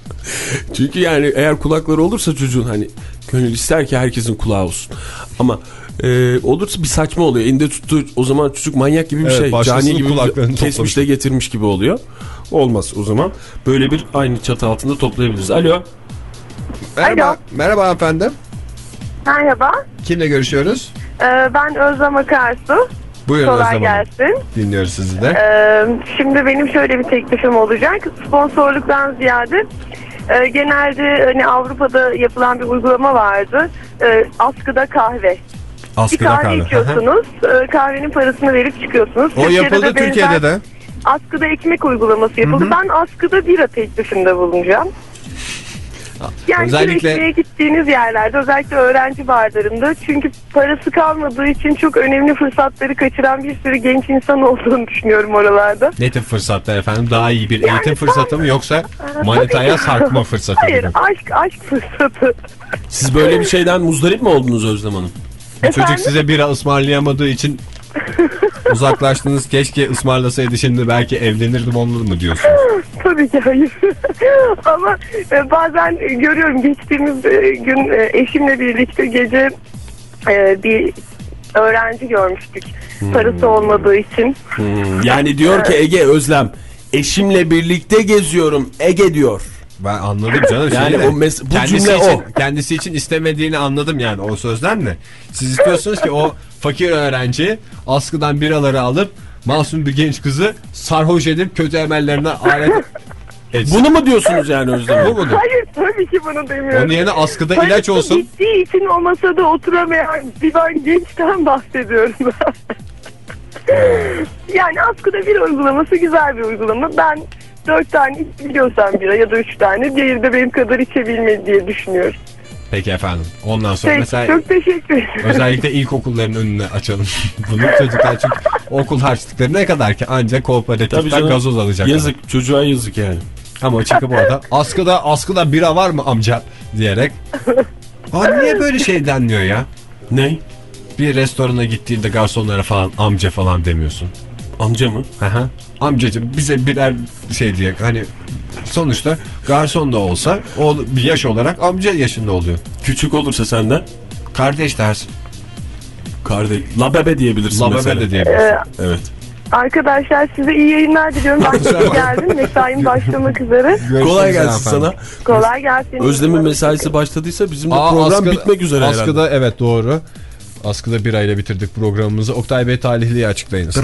Çünkü yani eğer kulakları olursa çocuğun hani gönül ister ki herkesin kulağı olsun. Ama e, olursa bir saçma oluyor. Elinde tuttuğu o zaman çocuk manyak gibi bir Evet, şey. Cani gibi kulaklarını kesmiş toplamış. de getirmiş gibi oluyor. Olmaz o zaman. Böyle bir aynı çatı altında toplayabiliriz. Alo. Merhaba. Merhaba efendim. Merhaba, Kimle görüşüyoruz? ee, ben Özlem Akarsu. Buyurun Kolay Özlem Hanım. gelsin. Dinliyoruz sizi de. Ee, şimdi benim şöyle bir teklifim olacak. Sponsorluktan ziyade e, genelde hani Avrupa'da yapılan bir uygulama vardı. Ee, askıda kahve. bir Askıda kahve, kahve. içiyorsunuz. ee, kahvenin parasını verip çıkıyorsunuz. o yapıldı de Türkiye'de de. Askıda ekmek uygulaması yapıldı. Ben askıda bira teklifinde bulunacağım. Yani Özellikle- içmeye gittiğiniz yerlerde özellikle öğrenci barlarında çünkü parası kalmadığı için çok önemli fırsatları kaçıran bir sürü genç insan olduğunu düşünüyorum oralarda. Ne tip fırsatlar efendim? Daha iyi bir Yani eğitim fırsatı mı yoksa ki. sarkma fırsatı Hayır mı? aşk aşk fırsatı. Siz böyle bir şeyden muzdarip mi oldunuz Özlem Hanım? Çocuk size bira ısmarlayamadığı için uzaklaştınız. Keşke ısmarlasaydı şimdi belki evlenirdim onunla mı diyorsunuz? Tabii ki hayır. Ama e, bazen görüyorum geçtiğimiz e, gün e, eşimle birlikte gece bir öğrenci görmüştük. Parası olmadığı için. Yani diyor ki Ege Özlem eşimle birlikte geziyorum Ege diyor. Ben anladım canım. Yani Şimdi o mes- bu kendisi cümle için, o. Kendisi için istemediğini anladım yani o sözden de. Siz istiyorsunuz ki o fakir öğrenci askıdan biraları alıp masum bir genç kızı sarhoş edip kötü emellerine alet etsin. Bunu mu diyorsunuz yani Özlem Bu mudur? Hayır tabii ki bunu demiyorum. Onun yerine askıda Parası ilaç olsun. Gittiği için o masada oturamayan bir ben gençten bahsediyorum. yani askıda bir uygulaması güzel bir uygulama. Ben dört tane içebiliyorsam bira ya da üç tane diğeri de benim kadar içebilmeli diye düşünüyorum. Peki efendim. Ondan sonra Peki, mesela çok teşekkür ederim. özellikle ilkokulların önüne açalım. Bunu çocuklar çünkü okul harçlıkları ne kadar ki ancak kooperatiften gazoz alacak. Yazık çocuğa yazık yani. Ama çıkıp orada askıda askıda bira var mı amca diyerek. Aa niye böyle şey denmiyor ya? Ne? Bir restorana gittiğinde garsonlara falan amca falan demiyorsun. Amca mı? Aha. Amcacım bize birer şey diye hani sonuçta garson da olsa o bir yaş olarak amca yaşında oluyor. Küçük olursa senden Kardeş dersin. kardeş. Labebe diyebilirsin Labebe mesela. de diyebilirsin. Ee, Evet. arkadaşlar size iyi yayınlar diliyorum. Ben çok geldim. Mesaim başlamak üzere. Kolay gelsin sana. Kolay gelsin. Özlem'in mesaisi başladıysa bizim de Aa, program askıda- bitmek üzere Askıda evet doğru. Askıda bir ayla bitirdik programımızı. Oktay Bey talihliyi açıklayınız.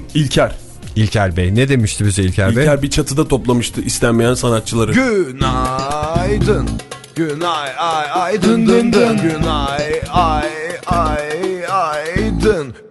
Herhalde. İlker. İlker Bey ne demişti bize İlker Bey? İlker bir çatıda toplamıştı istenmeyen sanatçıları. Günaydın. Günay ay ay dın dın dın. Günay ay ay ay dın.